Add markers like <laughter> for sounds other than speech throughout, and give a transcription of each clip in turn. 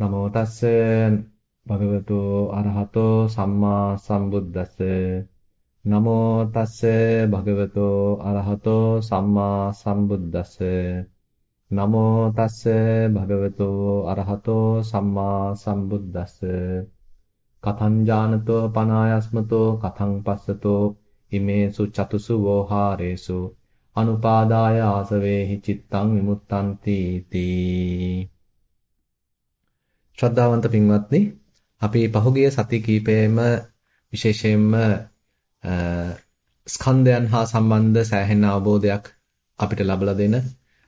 නමෝ තස්ස භගවතු අරහතෝ සම්මා සම්බුද්දස්ස. නමෝ තස්ස භගවතු අරහතෝ සම්මා සම්බුද්දස්ස. නමෝ තස්ස භගවතු අරහතෝ සම්මා සම්බුද්දස්ස. කතං ඥානතෝ පනායස්මතෝ කතං පස්සතෝ ඉමේසු චතුසු වෝහාරේසු. අනුපාදාය ආසවේහි චිත්තං විමුත්තಂತಿ තී ශ්‍රද්ධාවන්ත පින්වත්නි අපි පහුගිය සති කීපයේම විශේෂයෙන්ම ස්කන්ධයන් හා සම්බන්ධ සෑහෙන අවබෝධයක් අපිට ලබලා දෙන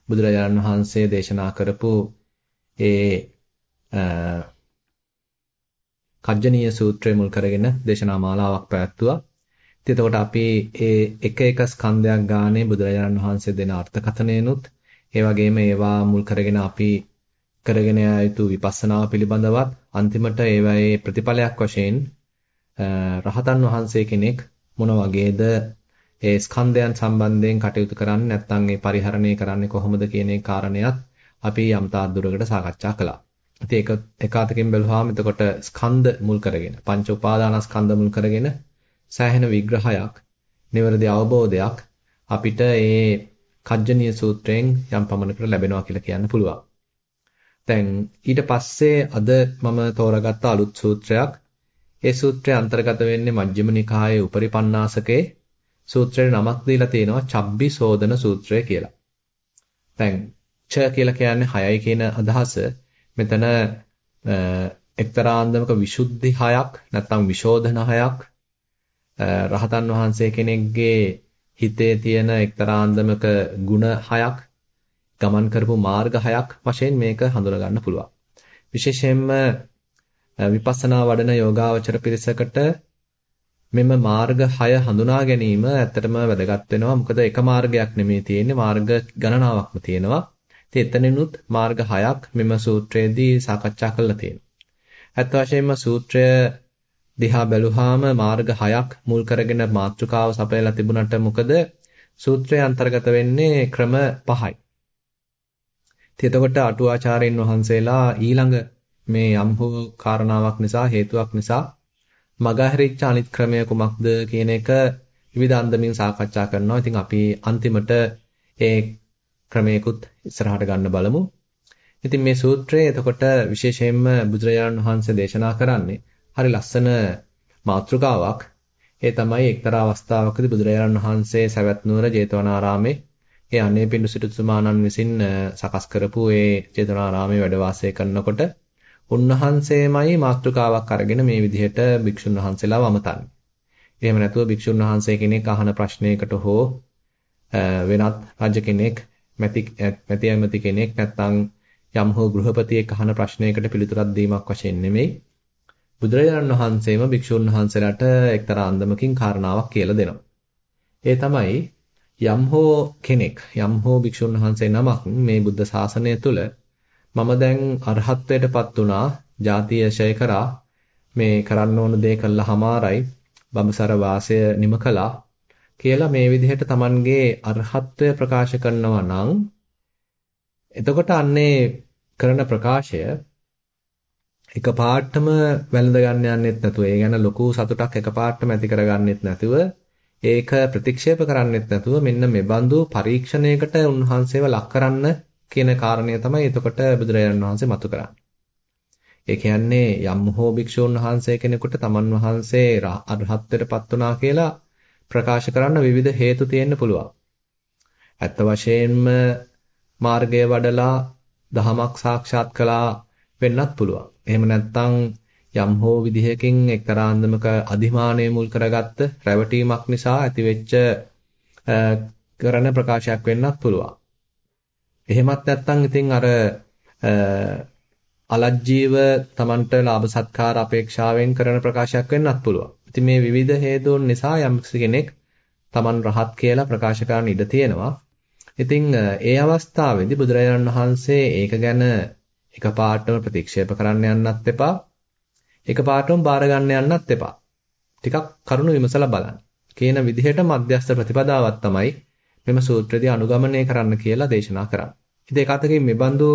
බුදුරජාණන් වහන්සේ දේශනා කරපු ඒ කජ්ජනීය සූත්‍රය මුල් කරගෙන දේශනා මාලාවක් පැවැත්තුවා. ඉතින් එතකොට අපි ඒ එක එක ස්කන්ධයක් ගානේ බුදුරජාණන් වහන්සේ දෙන අර්ථකථනයනුත් ඒ වගේම ඒවා මුල් කරගෙන අපි කරගෙන යුතු විපස්සනාව පිළිබඳවත් අන්තිමට ඒවායේ ප්‍රතිඵලයක් වශයෙන් රහතන් වහන්සේ කෙනෙක් මොන වගේද ඒ ස්කන්ධයන් සම්බන්ධයෙන් කටයුතු කරන්නේ නැත්නම් ඒ පරිහරණය කරන්නේ කොහොමද කියන ඒ කාරණයක් අපි යම් තාක් දුරකට සාකච්ඡා කළා. ඉතින් ඒක එකාතකින් බැලුවාම එතකොට ස්කන්ධ මුල් කරගෙන පංච උපාදානස්කන්ධ මුල් කරගෙන සෑහෙන විග්‍රහයක්, නිවැරදි අවබෝධයක් අපිට ඒ කජ්ජනීය සූත්‍රයෙන් යම් පමණකට ලැබෙනවා කියලා කියන්න පුළුවන්. දැන් ඊට පස්සේ අද මම තෝරාගත්ත අලුත් සූත්‍රයක්. ඒ සූත්‍රය අන්තර්ගත වෙන්නේ මජ්ක්‍ධිම නිකායේ උපරිපන්නාසකේ සූත්‍රයේ නමක් දීලා තියෙනවා චබ්බි සෝදන සූත්‍රය කියලා. දැන් ච කියලා කියන්නේ හයයි කියන අදහස මෙතන එක්තරා අන්දමක විසුද්ධි හයක් නැත්නම් විශෝධන හයක් රහතන් වහන්සේ කෙනෙක්ගේ හිතේ තියෙන එක්තරා අන්දමක ಗುಣ හයක් ගමන් කරපු මාර්ග හයක් වශයෙන් මේක හඳුනා ගන්න පුළුවන්. විශේෂයෙන්ම විපස්සනා වඩන යෝගාවචර පිරිසකට මෙම මාර්ග 6 හඳුනා ගැනීම ඇත්තටම වැදගත් වෙනවා. මොකද එක මාර්ගයක් නෙමෙයි තියෙන්නේ මාර්ග ගණනාවක්ම තියෙනවා. ඉතින් එතනිනුත් මාර්ග 6ක් මෙම සූත්‍රයේදී සාකච්ඡා කරලා තියෙනවා. ඇත්ත වශයෙන්ම සූත්‍රය දිහා බැලුවාම මාර්ග 6ක් මුල් කරගෙන මාතෘකාව සපයලා තිබුණට මොකද සූත්‍රය අන්තර්ගත වෙන්නේ ක්‍රම 5යි. ඉතින් එතකොට අටුවාචාර්යින් වහන්සේලා ඊළඟ මේ යම් හෝ කාරණාවක් නිසා හේතුවක් නිසා මගහැරිච්ච අනිත් ක්‍රමය කුමක්ද කියන එක විවිධ අන්දමින් සාකච්ඡා කරනවා. ඉතින් අපි අන්තිමට ඒ ක්‍රමයකුත් ඉස්සරහට ගන්න බලමු. ඉතින් මේ සූත්‍රයේ එතකොට විශේෂයෙන්ම බුදුරජාණන් වහන්සේ දේශනා කරන්නේ හරි ලස්සන මාතෘකාවක්. ඒ තමයි එක්තරා අවස්ථාවකදී බුදුරජාණන් වහන්සේ සවැත් නුවර ජේතවනාරාමේ ඒ අනේ පිඬු සිටුතුමාණන් විසින් සකස් කරපු ඒ චේතනාරාමයේ වැඩ වාසය කරනකොට උන්වහන්සේමයි මාතෘකාවක් අරගෙන මේ විදිහට භික්ෂුන් වහන්සේලා වමතන්නේ. එහෙම නැතුව භික්ෂුන් වහන්සේ කෙනෙක් අහන ප්‍රශ්නයකට හෝ වෙනත් රජ කෙනෙක් මැති මැති ඇමති කෙනෙක් නැත්නම් යම් හෝ ගෘහපතියෙක් අහන ප්‍රශ්නයකට පිළිතුරක් දීමක් වශයෙන් නෙමෙයි බුදුරජාණන් වහන්සේම භික්ෂුන් වහන්සේලාට එක්තරා අන්දමකින් කාරණාවක් කියලා දෙනවා. ඒ තමයි යම් හෝ කෙනෙක් යම් හෝ භික්ෂුන් වහන්සේ නමක් මේ බුද්ධ ශාසනය තුල මම දැන් අරහත්ත්වයටපත් වුණා, ජාතිය ෂය කරා, මේ කරන්න ඕන දේ කළා හමාරයි, බඹසර වාසය නිම කළා කියලා මේ විදිහට Tamanගේ අරහත්ත්වය ප්‍රකාශ කරනවා නම් එතකොට අන්නේ කරන ප්‍රකාශය එකපාරටම වැළඳ ගන්න යන්නෙත් නැතුව ඒ ගැන ලොකු සතුටක් එකපාරටම ඇති කරගන්නෙත් නැතුව ඒක ප්‍රතික්ෂේප කරන්නෙත් නැතුව මෙන්න මෙබඳු පරීක්ෂණයකට උන්වහන්සේව ලක් කරන්න කියන කාරණය තමයි එතකොට බුදුරජාණන් වහන්සේ මතු කරන්නේ. ඒ කියන්නේ යම් හෝ භික්ෂුන් වහන්සේ කෙනෙකුට තමන් වහන්සේ අරහත්ත්වයටපත් වුණා කියලා ප්‍රකාශ කරන්න විවිධ හේතු තියෙන්න පුළුවන්. ඇත්ත වශයෙන්ම මාර්ගය වඩලා දහමක් සාක්ෂාත් කළා වෙන්නත් පුළුවන්. එහෙම නැත්නම් යම් හෝ විදිහකින් එක්තරා අන්දමක අධිමානය මුල් කරගත්ත රැවටීමක් නිසා ඇතිවෙච්ච කරන ප්‍රකාශයක් වෙන්නත් පුළුවන්. එහෙමත් නැත්නම් ඉතින් අර අලජ්ජීව Tamanට ලාභ සත්කාර අපේක්ෂාවෙන් කරන ප්‍රකාශයක් වෙන්නත් පුළුවන්. ඉතින් මේ විවිධ හේතුන් නිසා යම් කෙනෙක් Taman රහත් කියලා ප්‍රකාශ කරන්න ඉඩ තියෙනවා. ඉතින් ඒ අවස්ථාවේදී බුදුරජාණන් වහන්සේ ඒක ගැන එකපාරටම ප්‍රතික්ෂේප කරන්න යන්නත් එපා. එකපාරටම බාර ගන්න යන්නත් එපා. ටිකක් කරුණු විමසලා බලන්න. කියන විදිහට මධ්‍යස්ථ ප්‍රතිපදාවක් තමයි මෙම සූත්‍රයේදී අනුගමනය කරන්න කියලා දේශනා කරන්නේ. ඉතින් ඒක අතකින් මේ බඳු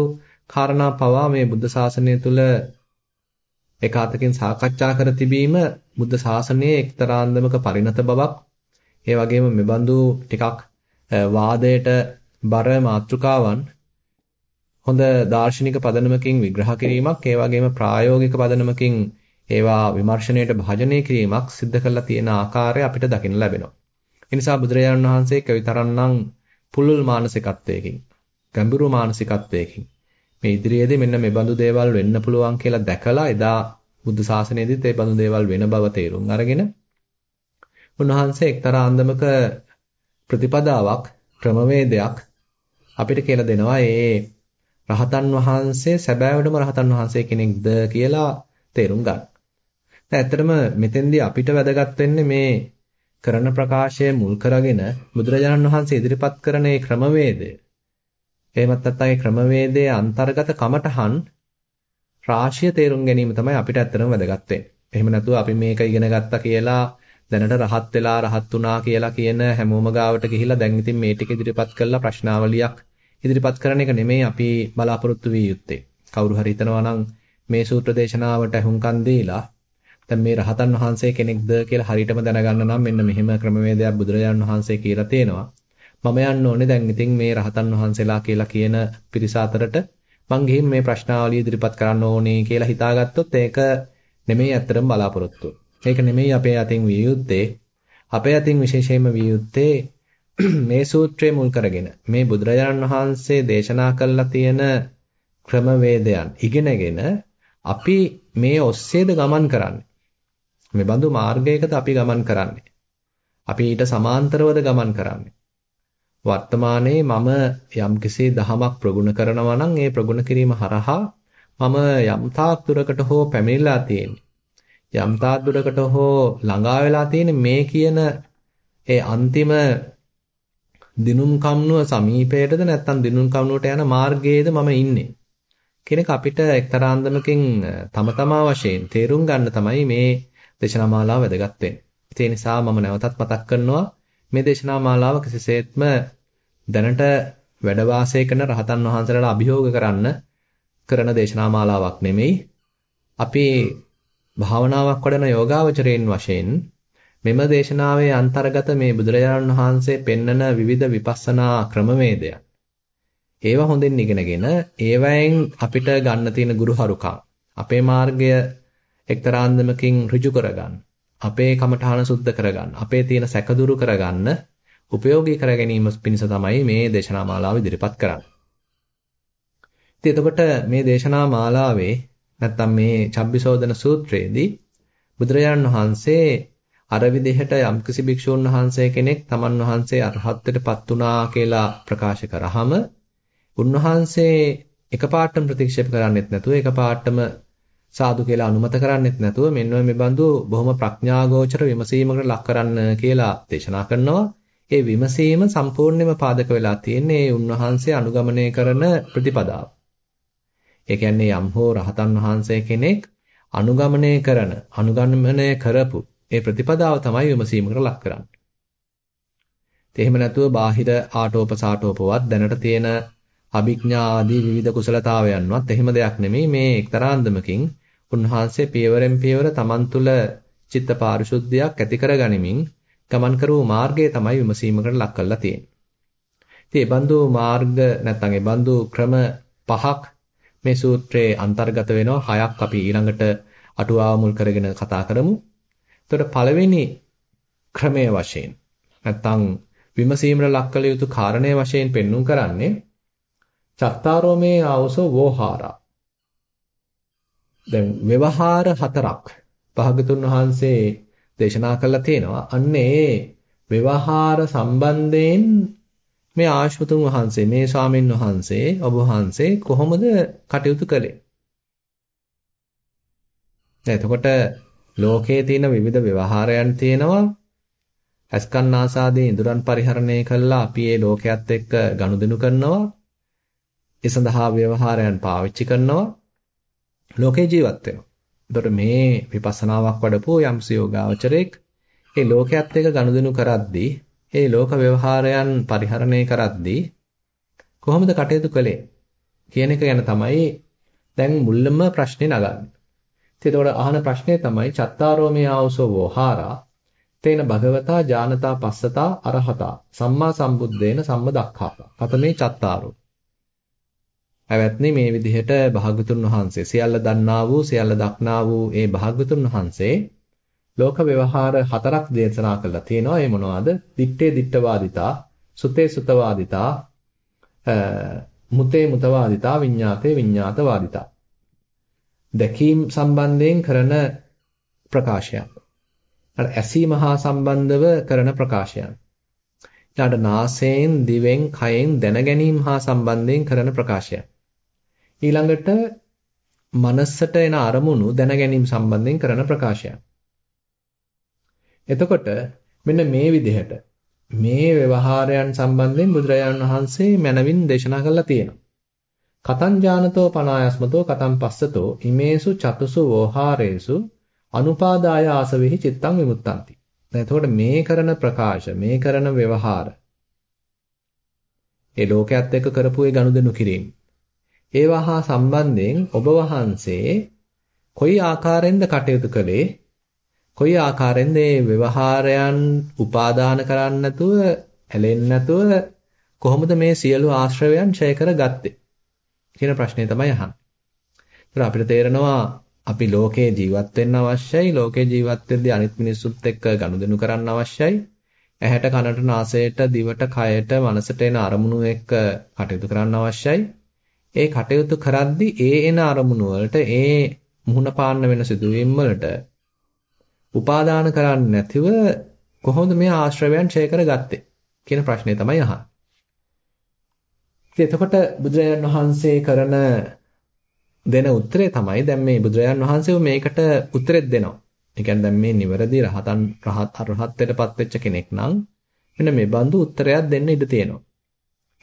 කාරණා පවා මේ බුද්ධ ශාසනය තුල එකාතකින් සාකච්ඡා කර තිබීම බුද්ධ ශාසනයේ එක්තරා අන්දමක පරිණත බවක් ඒ වගේම මෙබඳු ටිකක් වාදයට බර මාතෘකාවන් හොඳ දාර්ශනික පදනමකින් විග්‍රහ කිරීමක් ඒ වගේම ප්‍රායෝගික පදනමකින් ඒවා විමර්ශනයට භාජනය කිරීමක් සිද්ධ කරලා තියෙන ආකාරය අපිට දකින්න ලැබෙනවා. ඒ නිසා බුදුරජාණන් වහන්සේ කවිතරන්නම් පුලුල් මානසිකත්වයකින් ගැඹුරු මානසිකත්වයකින් මේ ඉදිරියේදී මෙන්න මේ බඳු දේවල් වෙන්න පුළුවන් කියලා දැකලා එදා බුද්ධ ශාසනයේදීත් ඒ බඳු දේවල් වෙන බව තේරුම් අරගෙන උන්වහන්සේ එක්තරා අන්දමක ප්‍රතිපදාවක් ක්‍රමවේදයක් අපිට කියලා දෙනවා ඒ රහතන් වහන්සේ සැබෑවටම රහතන් වහන්සේ කෙනෙක්ද කියලා තේරුම් ගන්න. දැන් ඇත්තටම මෙතෙන්දී අපිට වැදගත් වෙන්නේ මේ කරන ප්‍රකාශය මුල් කරගෙන බුදුරජාණන් වහන්සේ ඉදිරිපත් කරන මේ ක්‍රමවේදය. එහෙමත් නැත්නම් ඒ ක්‍රමවේදයේ අන්තර්ගත කමටහන් රාශිය තේරුම් ගැනීම තමයි අපිට ඇත්තටම වැදගත් වෙන්නේ. එහෙම නැතුව අපි මේක ඉගෙන ගත්තා කියලා දැනට රහත් වෙලා රහත් වුණා කියලා කියන හැමෝම ගාවට ගිහිල්ලා දැන් ඉතින් මේ ටික ඉදිරිපත් කරලා ප්‍රශ්නාවලියක් ඉදිරිපත් කරන එක නෙමෙයි අපි බලාපොරොත්තු විය යුත්තේ. කවුරු හරි හිතනවා නම් මේ සූත්‍ර දේශනාවට අහුම්කම් දීලා දැන් මේ රහතන් වහන්සේ කෙනෙක්ද කියලා හරියටම දැනගන්න නම් මෙන්න මෙහෙම ක්‍රමවේදයක් බුදුරජාණන් වහන්සේ කියලා තියෙනවා. මම යන්න ඕනේ දැන් ඉතින් මේ රහතන් වහන්සේලා කියලා කියන පිරිස අතරට මං ගිහින් මේ ප්‍රශ්නාවලිය ඉදිරිපත් කරන්න ඕනේ කියලා හිතාගත්තොත් ඒක නෙමෙයි ඇත්තටම බලාපොරොත්තු. ඒක නෙමෙයි අපේ අතින් විය යුත්තේ. අපේ අතින් විශේෂයෙන්ම විය යුත්තේ <clears throat> මේ සූත්‍රය මුල් කරගෙන මේ බුදුරජාණන් වහන්සේ දේශනා කළා තියෙන ක්‍රමවේදයන් ඉගෙනගෙන අපි මේ ඔස්සේද ගමන් කරන්නේ. මේ බඳු මාර්ගයකද අපි ගමන් කරන්නේ. අපි ඊට සමාන්තරවද ගමන් කරන්නේ. වර්තමානයේ මම යම්කිසි දහමක් ප්‍රගුණ කරනවා නම් ඒ ප්‍රගුණ කිරීම හරහා මම යම් තාක් දුරකට හෝ පැමිණලා තියෙන්නේ. යම් තාක් දුරකට හෝ ළඟා වෙලා තියෙන්නේ මේ කියන ඒ අන්තිම දිනුම් කම්නුව සමීපයටද නැත්නම් දිනුම් කම්නුවට යන මාර්ගයේද මම ඉන්නේ කෙනෙක් අපිට එක්තරා අන්දමකින් තම තමා වශයෙන් තේරුම් ගන්න තමයි මේ දේශනා මාලාව වැදගත් වෙන්නේ. ඒ නිසා මම නැවතත් මතක් කරනවා මේ දේශනා මාලාව කිසිසේත්ම දැනට වැඩ වාසය කරන රහතන් වහන්සේලාට අභියෝග කරන්න කරන දේශනා මාලාවක් නෙමෙයි. අපි භාවනාවක් වඩන යෝගාවචරයෙන් වශයෙන් මෙම දේශනාවේ අන්තර්ගත මේ බුදුරජාණන් වහන්සේ පෙන්නන විවිධ විපස්සනා ක්‍රමවේදයන්. ඒවා හොඳින් ඉගෙනගෙන ඒවයෙන් අපිට ගන්න තියෙන ගුරුහරුකම් අපේ මාර්ගය එක්තරා අන්දමකින් ඍජු කරගන්න. අපේ කමඨාන සුද්ධ කරගන්න. අපේ තියෙන සැකදුරු කරගන්න උපයෝගී කර ගැනීම පිණිස තමයි මේ දේශනා මාලාව ඉදිරිපත් කරන්නේ. ඉතින් එතකොට මේ දේශනා මාලාවේ නැත්තම් මේ චබ්බිසෝදන සූත්‍රයේදී බුදුරජාණන් වහන්සේ අර විදිහට යම්කිසි භික්ෂුන් වහන්සේ කෙනෙක් තමන් වහන්සේ අරහත්ත්වයටපත් වුණා කියලා ප්‍රකාශ කරාම උන්වහන්සේ එකපාරටම ප්‍රතික්ෂේප කරන්නෙත් නැතුව එකපාරටම සාදු කියලා අනුමත කරන්නෙත් නැතුව මෙන්න මේ බඳු බොහොම ප්‍රඥාගෝචර විමසීමකට ලක් කරන්න කියලා දේශනා කරනවා. ඒ විමසීම සම්පූර්ණයෙන්ම පාදක වෙලා තියෙන්නේ උන්වහන්සේ අනුගමනය කරන ප්‍රතිපදාව. ඒ කියන්නේ යම් හෝ රහතන් වහන්සේ කෙනෙක් අනුගමනය කරන අනුගමනය කරපු ඒ ප්‍රතිපදාව තමයි විමසීමකට ලක් කරන්නේ. එහෙම නැතුව බාහිර ආටෝප සාටෝපවත් දැනට තියෙන අභිඥා ආදී විවිධ කුසලතාවයන්වත් එහෙම දෙයක් නෙමෙයි මේ එක්තරා අන්දමකින් උන්වහන්සේ පියවරෙන් පියවර තමන් තුළ චිත්ත පාරිශුද්ධියක් ඇති කරගනිමින් ගමන් කරූ මාර්ගය තමයි විමසීමකට ලක් කරලා තියෙන්නේ. ඉතින් ඒ බඳු මාර්ග නැත්නම් ඒ බඳු ක්‍රම පහක් මේ සූත්‍රයේ අන්තර්ගත වෙනවා. හයක් අපි ඊළඟට අටුවාව මුල් කරගෙන කතා කරමු. එතකොට පළවෙනි ක්‍රමය වශයෙන් නැත්නම් විමසීමට ලක් කළ යුතු කාරණය වශයෙන් පෙන්눔 කරන්නේ චත්තාරෝමේ ආවසෝ වෝහාරා. දැන් ව්‍යවහාර හතරක් භාගතුන් වහන්සේ දේශනා කළා තියෙනවා. අන්නේ ව්‍යවහාර සම්බන්ධයෙන් මේ ආශ්වතුන් වහන්සේ මේ ස්වාමින් වහන්සේ ඔබ වහන්සේ කොහොමද කටයුතු කළේ? එතකොට ලෝකයේ තියෙන විවිධ ව්‍යවහාරයන් තියෙනවා. ඇස්කන් ආසාදී ඉඳුරන් පරිහරණය කළා අපි මේ ලෝකයේත් එක්ක ගනුදෙනු කරනවා. ඒ සඳහා ව්‍යවහාරයන් පාවිච්චි කරනවා. ලෝකේ ජීවත් වෙනවා. එතකොට මේ විපස්සනාවක් වඩපු යම්ස යෝගාවචරයක් ඒ ලෝකයේත් එක්ක ගනුදෙනු කරද්දී ඒ ලෝක ව්‍යවහාරයන් පරිහරණය කරද්දී කොහොමද කටයුතු කළේ? කියන එක ගැන තමයි දැන් මුල්ලම ප්‍රශ්නේ නගන්නේ. එතකොට අහන ප්‍රශ්නේ තමයි චත්තාරෝමේ ආවසෝ වෝහාරා තේන භගවතා ඥානතා පස්සතා අරහතා සම්මා සම්බුද්දේන සම්මදක්ඛාතා. කතමේ චත්තාරෝ. ඇවැත්නි මේ විදිහට භාගතුන් වහන්සේ සියල්ල දන්නා වූ සියල්ල දක්නා වූ ඒ භාගතුන් වහන්සේ ලෝක ව්‍යවහාර හතරක් දේශනා කළා තියෙනවා. ඒ මොනවාද? දිත්තේ දිත්තවාදිතා, සුතේ සුතවාදිතා, මුතේ මුතවාදිතා, විඤ්ඤාතේ විඤ්ඤාතවාදිතා. දැකීම් සම්බන්ධයෙන් කරන ප්‍රකාශයන්. අර ඇසීම හා සම්බන්ධව කරන ප්‍රකාශයන්. ඊළඟට නාසයෙන්, දිවෙන්, කයෙන් දැනගැනීම හා සම්බන්ධයෙන් කරන ප්‍රකාශයන්. ඊළඟට මනසට එන අරමුණු දැනගැනීම සම්බන්ධයෙන් කරන ප්‍රකාශයන්. එතකොට මෙන්න මේ විදිහට මේ ව්‍යවහාරයන් සම්බන්ධයෙන් බුදුරජාණන් වහන්සේ මනවින් දේශනා කළා තියෙනවා. කතං ඥානතෝ පනායස්මතෝ කතං පස්සතෝ ඉමේසු චතුසු වෝහාරේසු අනුපාදාය ආසවෙහි චිත්තං විමුක්තಂತಿ. දැන් එතකොට මේ කරන ප්‍රකාශ මේ කරන ව්‍යවහාර ඒ ලෝකයේත් එක්ක කරපු ඒ ගනුදෙනු කිරීම. ඒවා හා සම්බන්ධයෙන් ඔබ වහන්සේ කොයි ආකාරයෙන්ද කටයුතු කළේ? කොයි ආකාරයෙන්ද මේ ව්‍යවහාරයන් උපාදාන කරන්නේ නැතුව ඇලෙන්නේ නැතුව කොහොමද මේ සියලු ආශ්‍රවයන් ඡය කරගත්තේ? කියන ප්‍රශ්නේ තමයි අහන්නේ. ඒතර අපිට තේරෙනවා අපි ලෝකේ ජීවත් වෙන්න අවශ්‍යයි. ලෝකේ ජීවත් වෙද්දී අනිත් මිනිස්සුත් එක්ක ගනුදෙනු කරන්න අවශ්‍යයි. ඇහැට කනට නාසයට දිවට කයට මනසට එන අරමුණු එක්ක කටයුතු කරන්න අවශ්‍යයි. ඒ කටයුතු කරද්දී ඒ එන අරමුණු වලට ඒ මුහුණ පාන්න වෙන සිදුවීම් වලට උපාදාන කරන්නේ නැතිව කොහොමද මේ ආශ්‍රවයන් ඡය කරගත්තේ කියන ප්‍රශ්නේ තමයි අහන්නේ. ඉතින් එතකොට බුදුරජාණන් වහන්සේ කරන දෙන උත්තරේ තමයි දැන් මේ බුදුරජාණන් වහන්සේ මේකට උත්තරෙත් දෙනවා. ඒ කියන්නේ දැන් මේ නිවැරදි රහතන් රහත් අරහත්ත්වයටපත් වෙච්ච කෙනෙක් නම් මෙන්න මේ බඳු උත්තරයක් දෙන්න ඉඩ තියෙනවා.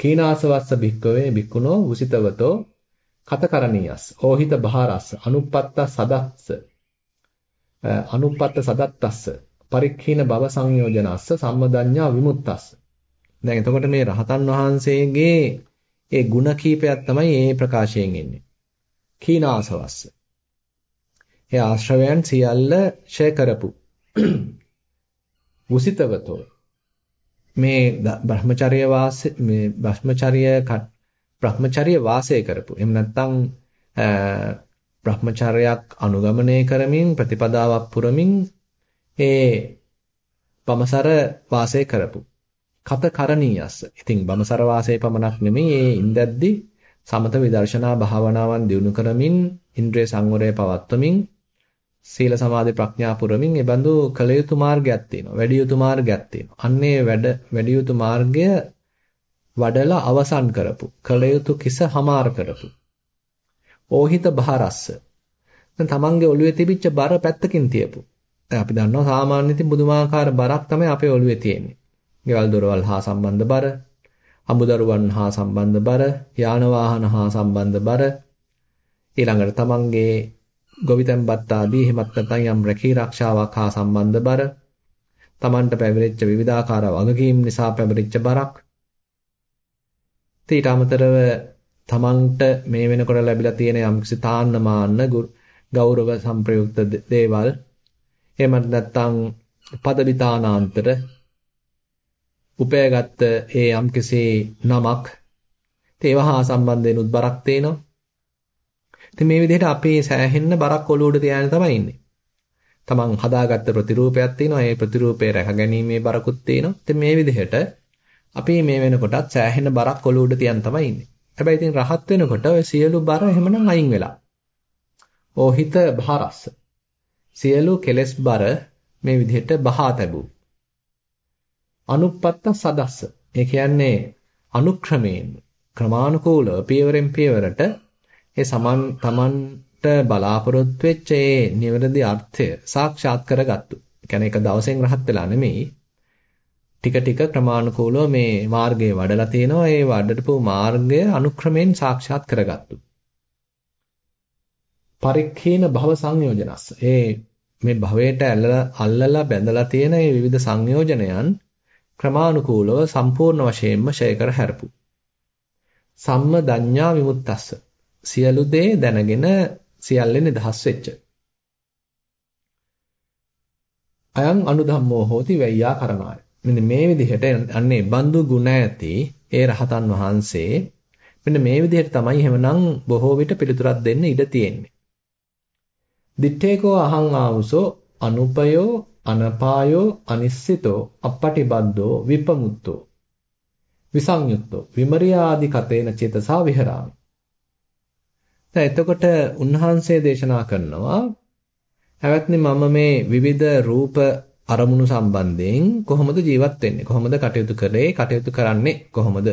කීනාසවස්ස භික්කවේ භික්කුණෝ උසිතවතෝ කතකරණීයස් ඕහිත බහාරස්ස අනුපත්ත සදස්ස අනුපත්ත සදත්තස්ස පරික්ඛීන භව සංයෝජනස්ස සම්මදඤ්ඤා විමුක්තස්ස දැන් එතකොට මේ රහතන් වහන්සේගේ ඒ ಗುಣ කීපයක් තමයි මේ ප්‍රකාශයෙන් එන්නේ. කීනාසවස්ස. ඒ ආශ්‍රවයන් සියල්ල ඡය කරපු. උසිතවතෝ මේ බ්‍රහ්මචර්ය වාසය මේ බ්‍රහ්මචර්ය බ්‍රහ්මචර්ය වාසය කරපු. එහෙම නැත්නම් බ්‍රහ්මචර්යයක් අනුගමනය කරමින් ප්‍රතිපදාවක් පුරමින් ඒ බමසර වාසය කරපු. කත කරණීයස්ස. ඉතින් බමසර වාසයේ පමණක් නෙමෙයි ඒ ඉඳද්දි සමත විදර්ශනා භාවනාවන් දියුණු කරමින් ඉන්ද්‍රිය සංවරය පවත්වමින් සීල සමාධි ප්‍රඥා පුරමින් ඒ බඳු කළ යුතු මාර්ගයක් තියෙනවා. වැඩි යුතු මාර්ගයක් තියෙනවා. අන්නේ වැඩ වැඩි යුතු මාර්ගය වඩලා අවසන් කරපු. කළ යුතු කිස හමාර කරපු. ඕහිත බහරස්ස. දැන් තමන්ගේ ඔළුවේ තිබිච්ච බර පැත්තකින් තියපු. දැන් අපි දන්නවා සාමාන්‍ය ඉතින් බුදුමාකාර බරක් තමයි අපේ ඔළුවේ තියෙන්නේ. ගෙවල් දොරවල් හා සම්බන්ධ බර, අමුදරුවන් හා සම්බන්ධ බර, යාන වාහන හා සම්බන්ධ බර, ඊළඟට තමන්ගේ ගොවිතැන්පත් ආදී එහෙමත් නැත්නම් යම් රැකී ආරක්ෂාවක් හා සම්බන්ධ බර තමන්ට පැමිණිච්ච විවිධාකාර වගකීම් නිසා පැමිණිච්ච බරක්. ඊට අමතරව තමන්ට මේ වෙනකොට ලැබිලා තියෙන යම්කිසි තාන්න මාන්න ගෞරව සම්ප්‍රයුක්ත දේවල් එහෙමත් නැත්නම් පදවිතානාන්තර උපයගත්ත ඒ යම්කිසි නමක් ඒවා හා සම්බන්ධයෙන් උද්බරක් තේනවා ඉතින් මේ විදිහට අපේ සෑහෙන්න බරක් ඔලුවට තියාගෙන තමයි ඉන්නේ. තමන් හදාගත්ත ප්‍රතිරූපයක් තියෙනවා. ඒ ප්‍රතිරූපේ රැකගැනීමේ බරකුත් තියෙනවා. ඉතින් මේ විදිහට අපි මේ වෙනකොටත් සෑහෙන බරක් ඔලුවට තියන් තමයි ඉන්නේ. හැබැයි ඉතින් රහත් වෙනකොට ඔය සියලු බර එහෙමනම් අයින් වෙලා. ඕහිත භාරස්ස. සියලු කෙලෙස් බර මේ විදිහට බහා තැබූ. අනුපත්ත සදස්ස. ඒ කියන්නේ අනුක්‍රමයෙන් ක්‍රමානුකූලව පියවරෙන් පියවරට ඒ සමන් තමන්ට බලාපොරොත්තු වෙච්ච ඒ නිවැරදි අර්ථය සාක්ෂාත් කරගත්තු. ඒ කියන්නේ ඒක දවසෙන් රහත් වෙලා නෙමෙයි. ටික ටික ක්‍රමානුකූලව මේ මාර්ගයේ වඩලා තිනවා. ඒ වඩටපු මාර්ගය අනුක්‍රමයෙන් සාක්ෂාත් කරගත්තු. පරික්ඛේන භව සංයෝජනස්. ඒ මේ භවයට අල්ලලා බැඳලා තියෙන මේ විවිධ සංයෝජනයන් ක්‍රමානුකූලව සම්පූර්ණ වශයෙන්ම ෂය කර හැරපු. සම්මදඤ්ඤා විමුක්තස්ස. සියලු දේ දැනගෙන සියල්ලෙන් නිදහස් වෙච්ච. අයං අනුධම්මෝ හෝති වෙය්‍යා කරණාය. මෙන්න මේ විදිහට අන්නේ බන්දු ගුණ ඇති ඒ රහතන් වහන්සේ මෙන්න මේ විදිහට තමයි එහෙමනම් බොහෝ විට පිළිතුරක් දෙන්න ඉඩ තියෙන්නේ. දිත්තේකෝ අහං ආවුසෝ අනුපයෝ අනපායෝ අනිස්සිතෝ අපපටිබද්දෝ විපමුත්තෝ. විසංයුක්තෝ විමරියාදි කතේන චේතසා විහරාමි. දැන් එතකොට උන්වහන්සේ දේශනා කරනවා හැවත්නි මම මේ විවිධ රූප අරමුණු සම්බන්ධයෙන් කොහොමද ජීවත් වෙන්නේ? කොහොමද කටයුතු කරේ කටයුතු කරන්නේ කොහොමද?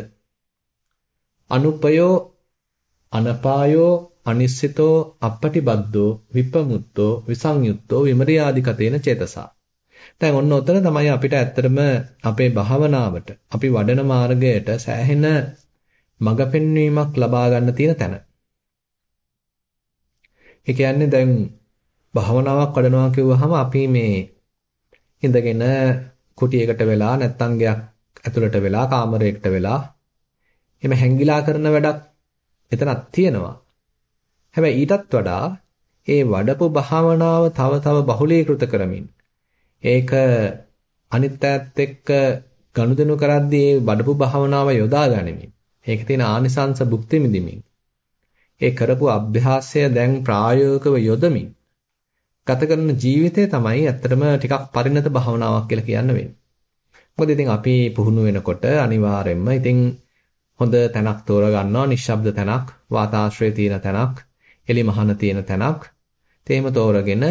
අනුපයෝ අනපායෝ අනිස්සිතෝ අපපටිබද්දෝ විපමුත්තෝ විසංයුත්තෝ විමරියාදිකතේන චේතසා. දැන් ඔන්න ඔතන තමයි අපිට ඇත්තටම අපේ භාවනාවට අපි වඩන මාර්ගයට සෑහෙන මඟ පෙන්වීමක් ලබා ගන්න තියෙන තැන. ඒ කියන්නේ දැන් භාවනාවක් වඩනවා කිව්වහම අපි මේ ඉඳගෙන කුටියකට වෙලා නැත්තම් ගයක් ඇතුළට වෙලා කාමරයකට වෙලා එහෙම හැංගිලා කරන වැඩක් එතනක් තියෙනවා. හැබැයි ඊටත් වඩා ඒ වඩපු භාවනාව තව තව බහුලීකృత කරමින් ඒක අනිත් ඈත් එක්ක ගනුදෙනු කරද්දී ඒ වඩපු භාවනාව යොදා ගනිමින් ඒකේ තියෙන ආනිසංස භුක්ති විඳිමින් ඒ කරපු අභ්‍යාසය දැන් ප්‍රායෝගිකව යොදමින් ගත කරන ජීවිතය තමයි ඇත්තටම ටිකක් පරිණත භාවනාවක් කියලා කියන්න වෙන්නේ. මොකද ඉතින් අපි පුහුණු වෙනකොට අනිවාර්යයෙන්ම ඉතින් හොඳ තැනක් තෝරගන්නවා, නිශ්ශබ්ද තැනක්, වාතාශ්‍රය තියෙන තැනක්, එලි මහන තියෙන තැනක්. තේම තෝරගෙන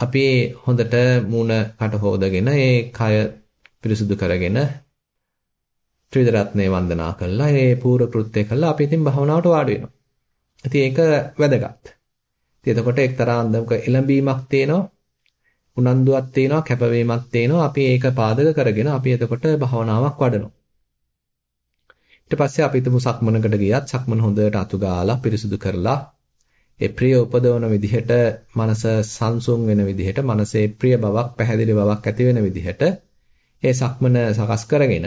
අපි හොඳට මූණ කට හොදගෙන ඒ කය පිරිසුදු කරගෙන ත්‍රිවිධ රත්නේ වන්දනා කළා ඒ පූර්ව කෘත්‍ය කළා අපි ඉතින් භවනාවට වාඩි වෙනවා. ඉතින් ඒක වැදගත්. ඉතින් එතකොට එක්තරා අන්දමක එළඹීමක් තියෙනවා. උනන්දුවක් තියෙනවා, කැපවීමක් තියෙනවා. අපි ඒක පාදක කරගෙන අපි එතකොට භවනාවක් වඩනවා. ඊට පස්සේ අපි තුමු සක්මනකට ගියත් සක්මන හොඳට අතු ගාලා පිරිසුදු කරලා ඒ ප්‍රිය උපදවන විදිහට මනස සංසුන් වෙන විදිහට මනසේ ප්‍රිය බවක් පැහැදිලි බවක් ඇති වෙන විදිහට ඒ සක්මන සකස් කරගෙන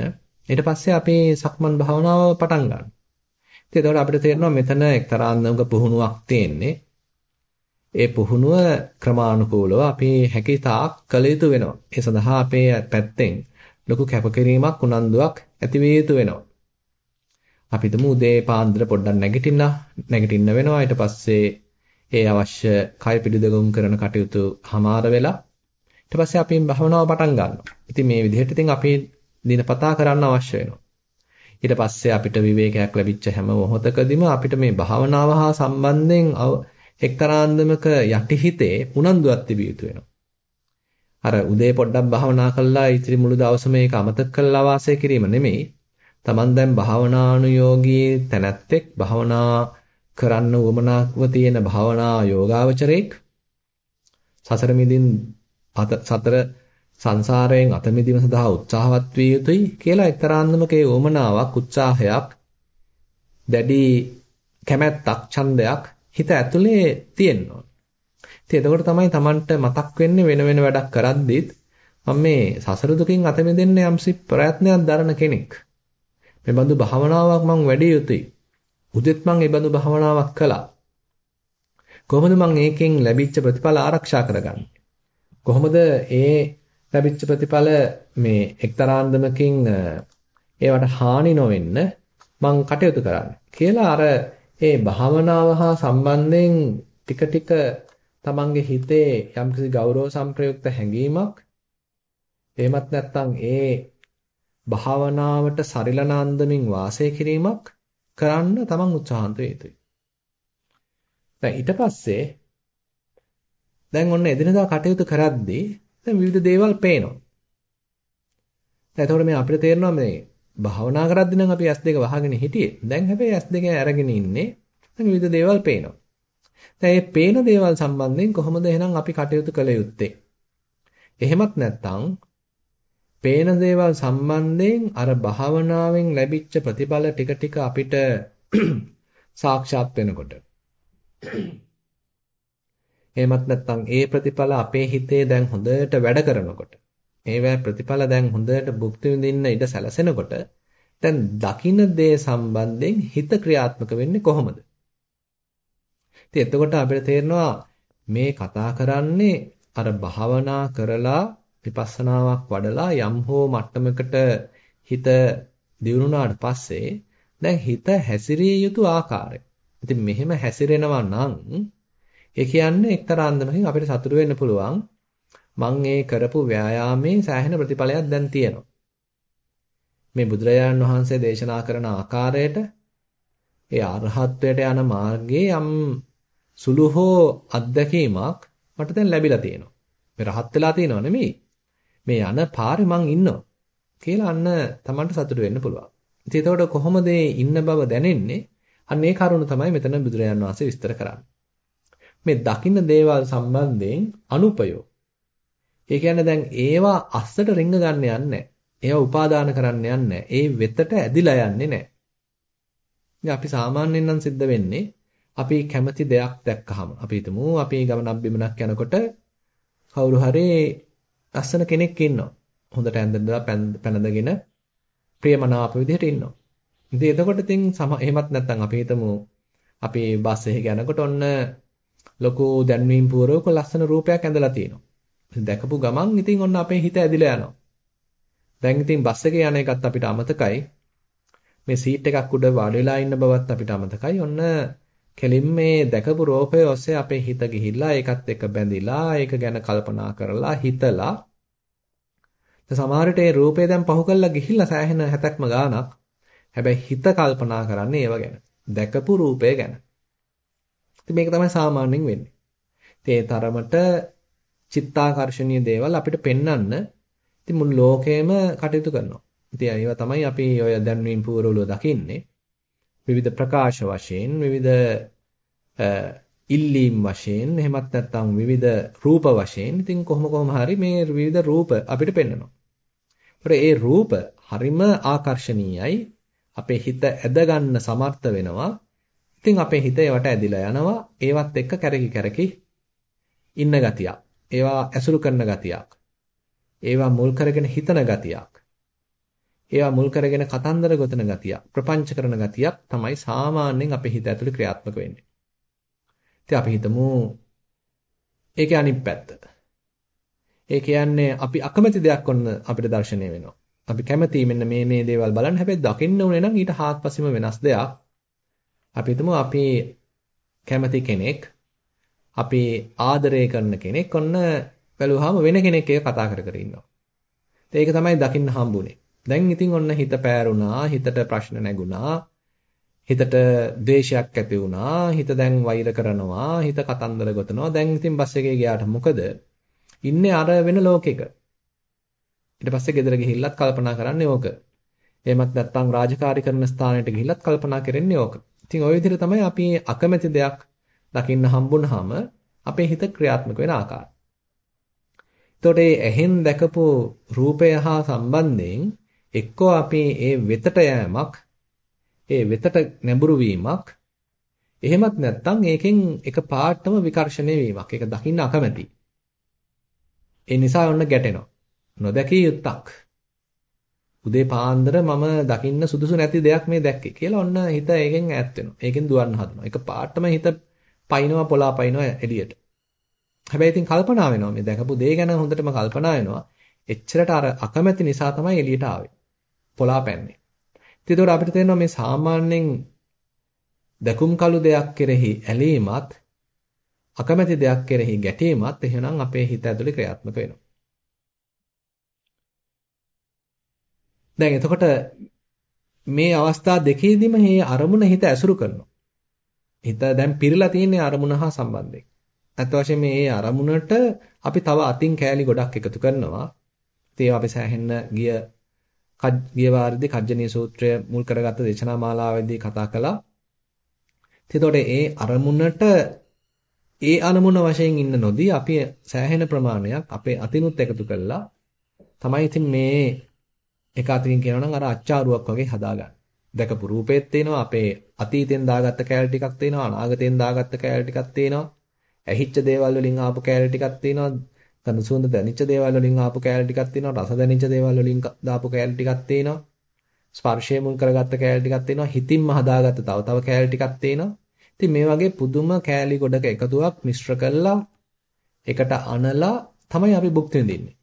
ඊට පස්සේ අපි සක්මන් භාවනාව පටන් ගන්නවා. ඉතින් එතකොට අපිට තේරෙනවා මෙතන එක්තරා අන්දමක පුහුණුවක් තියෙන්නේ. ඒ පුහුණුව ක්‍රමානුකූලව අපි හැකි තාක් කළ යුතු වෙනවා. ඒ සඳහා අපේ පැත්තෙන් ලොකු කැපකිරීමක් උනන්දුවක් ඇති විය යුතු වෙනවා. අපි තුමු උදේ පාන්දර පොඩ්ඩක් නැගිටින්න නැගිටින්න වෙනවා ඊට පස්සේ ඒ අවශ්‍ය කය පිළිදගුම් කරන කටයුතු හමාර වෙලා ඊට පස්සේ අපි භවනාව පටන් ගන්නවා. ඉතින් මේ විදිහට ඉතින් අපි දිනපතා කරන්න අවශ්‍ය වෙනවා. ඊට පස්සේ අපිට විවේකයක් ලැබිච්ච හැම මොහොතකදීම අපිට මේ භාවනාව හා සම්බන්ධයෙන් එක්තරාන්දමක යටිහිතේ උනන්දුවක් තිබිය යුතු වෙනවා. අර උදේ පොඩ්ඩක් භාවනා කළා ඉතිරි මුළු දවසම ඒක අමතක කළා වාසය කිරීම නෙමෙයි. Taman දැන් භාවනානුයෝගී තැනැත්තෙක් භාවනා කරන්න උවමනාව තියෙන භාවනා යෝගාවචරයෙක් සසර මිදින් සතර සංසාරයෙන් අත මිදීම සඳහා උත්සාහවත් විය යුතුයි කියලා එක්තරාන්දමක ඒ උවමනාවක් උත්සාහයක් දැඩි කැමැත්තක් ඡන්දයක් හිත ඇතුලේ තියෙනවා. ඉතින් එතකොට තමයි Tamanට මතක් වෙන්නේ වෙන වෙන වැඩක් කරද්දිත් මම මේ සසර දුකින් අත මිදෙන්න යම්සි ප්‍රයත්නයක් දරන කෙනෙක්. මේ බඳු භාවනාවක් මම වැඩි යුතුයි. උදෙත් මම මේ බඳු භාවනාවක් කළා. කොහොමද මම ඒකෙන් ලැබිච්ච ප්‍රතිඵල ආරක්ෂා කරගන්නේ? කොහොමද ඒ ලැබිච්ච ප්‍රතිඵල මේ එක්තරාන්දමකින් ඒවට හානි නොවෙන්න මම කටයුතු කරන්නේ කියලා අර ඒ භාවනාව හා සම්බන්ධයෙන් ටික ටික තමන්ගේ හිතේ යම්කිසි ගෞරව සම්ප්‍රයුක්ත හැඟීමක් එහෙමත් නැත්නම් ඒ භාවනාවට සරිලන අන්දමින් වාසය කිරීමක් කරන්න තමන් උත්සාහන්ත වේතුයි. දැන් ඊට පස්සේ දැන් ඔන්න එදිනදා කටයුතු කරද්දී දැන් විවිධ දේවල් පේනවා. දැන් එතකොට මේ අපිට තේරෙනවා මේ භාවනා කරද්දී නම් අපි S2 වහගෙන හිටියේ. දැන් හැබැයි S2 අරගෙන ඉන්නේ. දැන් විවිධ දේවල් පේනවා. දැන් මේ පේන දේවල් සම්බන්ධයෙන් කොහොමද එහෙනම් අපි කටයුතු කළ යුත්තේ? එහෙමත් නැත්නම් පේන දේවල් සම්බන්ධයෙන් අර භාවනාවෙන් ලැබිච්ච ප්‍රතිඵල ටික ටික අපිට <clears throat> සාක්ෂාත් වෙනකොට <clears throat> එහෙමත් නැත්නම් ඒ ප්‍රතිඵල අපේ හිතේ දැන් හොඳට වැඩ කරනකොට ඒවැ ප්‍රතිඵල දැන් හොඳට භුක්ති විඳින්න ඉඩ සැලසෙනකොට දැන් දකින්න දේ සම්බන්ධයෙන් හිත ක්‍රියාත්මක වෙන්නේ කොහොමද? ඉතින් එතකොට අපිට තේරෙනවා මේ කතා කරන්නේ අර භාවනා කරලා විපස්සනාවක් වඩලා යම් හෝ මට්ටමකට හිත දියුණුනාට පස්සේ දැන් හිත හැසිරිය යුතු ආකාරය. ඉතින් මෙහෙම හැසිරෙනවා නම් ඒ කියන්නේ එක්තරා අන්දමකින් අපිට සතුටු වෙන්න පුළුවන්. මං ඒ කරපු ව්‍යායාමයේ සෑහෙන ප්‍රතිඵලයක් දැන් තියෙනවා. මේ බුදුරජාණන් වහන්සේ දේශනා කරන ආකාරයට ඒ අරහත්ත්වයට යන මාර්ගයේ යම් සුළු හෝ අත්දැකීමක් මට දැන් ලැබිලා තියෙනවා. මේ රහත් වෙලා තියෙනව නෙමෙයි. මේ යන පාරේ මං ඉන්නවා කියලා අන්න Tamanට සතුටු වෙන්න පුළුවන්. ඉතින් එතකොට කොහොමද ඉන්න බව දැනෙන්නේ? අන්න ඒ කරුණ තමයි මෙතන බුදුරජාන් වහන්සේ විස්තර කරන්නේ. මේ දකින්න දේවල් සම්බන්ධයෙන් අනුපයෝ. ඒ කියන්නේ දැන් ඒවා අස්සට රිංග ගන්න යන්නේ ඒවා උපාදාන කරන්න යන්නේ ඒ වෙතට ඇදිලා යන්නේ නැහැ. ඉතින් අපි සාමාන්‍යයෙන් නම් සිද්ධ වෙන්නේ අපි කැමති දෙයක් දැක්කහම අපි හිතමු අපි ගමනක් බිමනක් යනකොට කවුරු හරි ලස්සන කෙනෙක් ඉන්නවා. හොඳට ඇඳලා පැනදගෙන ප්‍රියමනාප විදිහට ඉන්නවා. ඉතින් එතකොට ඉතින් සම එහෙමත් නැත්නම් අපි හිතමු අපි බස් එකේ යනකොට ඔන්න ලොකු දැන්වීම් පූර්වක ලස්සන රූපයක් ඇඳලා තියෙනවා. දැකපු ගමන් ඉතින් ඔන්න අපේ හිත ඇදිලා යනවා. දැන් ඉතින් බස් එකේ යන එකත් අපිට අමතකයි. මේ සීට් එකක් උඩ වාඩි වෙලා ඉන්න බවත් අපිට අමතකයි. ඔන්න කෙලින් මේ දැකපු රූපය ඔස්සේ අපේ හිත ගිහිල්ලා ඒකත් එක්ක බැඳිලා ඒක ගැන කල්පනා කරලා හිතලා සමහර විට ඒ රූපය දැන් පහු කරලා ගිහිල්ලා සෑහෙන හැතක්ම ගානක් හැබැයි හිත කල්පනා කරන්නේ ඒව ගැන. දැකපු රූපය ගැන. ඉතින් මේක තමයි සාමාන්‍යයෙන් වෙන්නේ. ඉතින් ඒ තරමට චිත්තාකර්ෂණීය දේවල් අපිට පෙන්වන්න ඉතින් මුළු ලෝකෙම කටයුතු කරනවා. ඉතින් ඒවා තමයි අපි ඔය දැන්වීම් පූර්වවල දකින්නේ. විවිධ ප්‍රකාශ වශයෙන් විවිධ ඉල්ලීම් වශයෙන් එහෙමත් නැත්නම් විවිධ රූප වශයෙන් ඉතින් කොහොම කොහොම හරි මේ විවිධ රූප අපිට පෙන්වනවා. ඒ රූප හරිම ආකර්ශනීයයි අපේ හිත ඇද ගන්න සමර්ථ වෙනවා. ඉතින් අපේ හිත ඒවට ඇදිලා යනවා. ඒවත් එක්ක කැරකි කැරකි ඉන්න ගතියක්. ඒවා ඇසුරු කරන ගතියක්. ඒවා මුල් කරගෙන හිතන ගතියක්. ඒවා මුල් කරගෙන කතන්දර ගොතන ගතියක්. ප්‍රපංච කරන ගතියක් තමයි සාමාන්‍යයෙන් අපේ හිත ඇතුලේ ක්‍රියාත්මක වෙන්නේ. ඉතින් අපි හිතමු ඒකේ අනිත් පැත්ත. ඒ කියන්නේ අපි අකමැති දෙයක් ඔන්න අපිට දැర్శණය වෙනවා. අපි කැමතියි මෙන්න මේ මේ දේවල් බලන්න. හැබැයි දකින්න උනේ නම් ඊට හාත්පසීම වෙනස් දෙයක්. අපි හිතමු අපි කැමති කෙනෙක් අපි ආදරය කරන කෙනෙක් ඔන්න බැලුවාම වෙන කෙනෙක් එක කතා කර කර ඉන්නවා. ඒක තමයි දකින්න හම්බුනේ. දැන් ඉතින් ඔන්න හිත පෑරුණා, හිතට ප්‍රශ්න නැගුණා, හිතට ද්වේෂයක් ඇති වුණා, හිත දැන් වෛර කරනවා, හිත කතන්දර ගොතනවා. දැන් ඉතින් බස් එකේ ගියාට මොකද? ඉන්නේ අර වෙන ලෝකෙක. ඊට පස්සේ ගෙදර ගිහිල්ලත් කල්පනා කරන්නේ ඕක. එහෙමත් නැත්නම් රාජකාරී කරන ස්ථානයට ගිහිල්ලත් කල්පනා කරන්නේ ඕක. ඉතින් ওই විදිහට තමයි අපි අකමැති දෙයක් දකින්න හම්බුනහම අපේ හිත ක්‍රියාත්මක වෙන ආකාරය. එතකොට මේ ඇහෙන් දැකපු රූපය හා සම්බන්ධයෙන් එක්කෝ අපි ඒ වෙතට යෑමක් ඒ වෙතට නැඹුරු වීමක් එහෙමත් නැත්නම් ඒකෙන් එක පාටම විකර්ෂණය වීමක්. ඒක දකින්න අකමැති. ඒ නිසා ඔන්න ගැටෙනවා. නොදැකිය යුත්තක්. උදේ පාන්දර මම දකින්න සුදුසු නැති දෙයක් මේ දැක්කේ කියලා ඔන්න හිත ඒකෙන් ඈත් වෙනවා. ඒකෙන් දුවන්න හදනවා. ඒක පාටම හිත පයින්නවා පොලා පයින්නවා එළියට. හැබැයි ඉතින් කල්පනා වෙනවා මේ දැකපු දේ ගැන හොඳටම කල්පනා වෙනවා. එච්චරට අර අකමැති නිසා තමයි එළියට ආවේ. පොලා පැන්නේ. ඉතින් ඒතකොට අපිට තේරෙනවා මේ සාමාන්‍යයෙන් දකුම් කළු දෙයක් කෙරෙහි ඇලීමත් අකමැති දෙයක් කෙරෙහි ගැටීමත් එහෙනම් අපේ හිත ඇතුලේ ක්‍රියාත්මක වෙනවා. දැන් එතකොට මේ අවස්ථා දෙකේදීම මේ අරමුණ හිත ඇසුරු කරනවා. හිත දැන් පිරලා තියෙන අරමුණ හා සම්බන්ධයෙන්. අත් වශයෙන් මේ අරමුණට අපි තව අතින් කෑලි ගොඩක් එකතු කරනවා. ඉතින් අපි සෑහෙන්න ගිය ගිය වාරදී කජ්ජනීය සූත්‍රය මුල් කරගත්ත දේශනා මාලාවේදී කතා කළා. එතකොට ඒ අරමුණට ඒ අරමුණ වශයෙන් ඉන්න නොදී අපි සෑහෙන ප්‍රමාණයක් අපේ අතිනුත් එකතු කළා. තමයි ඉතින් මේ එක අතකින් කියනවා නම් අර අච්චාරුවක් වගේ හදාගන්න. දැකපු රූපෙත් තියෙනවා අපේ අතීතෙන් දාගත්ත කෑලි ටිකක් තියෙනවා අනාගතෙන් දාගත්ත කෑලි ටිකක් තියෙනවා. ඇහිච්ච දේවල් වලින් ආපු කෑලි ටිකක් තියෙනවා. කන සුවඳ දැනිච්ච දේවල් වලින් ආපු කෑලි ටිකක් තියෙනවා. රස දැනිච්ච දේවල් වලින් දාපු කෑලි ටිකක් තියෙනවා. ස්පර්ශයේ මුල් කරගත්ත කෑලි ටිකක් තියෙනවා. හිතින්ම හදාගත්ත තව තව කෑලි ටිකක් තියෙනවා. ඉතින් මේ වගේ පුදුම කෑලි ගොඩක එකතුවක් මිශ්‍ර කළා එකට අනලා තමයි අපි භුක්ති විඳින්නේ.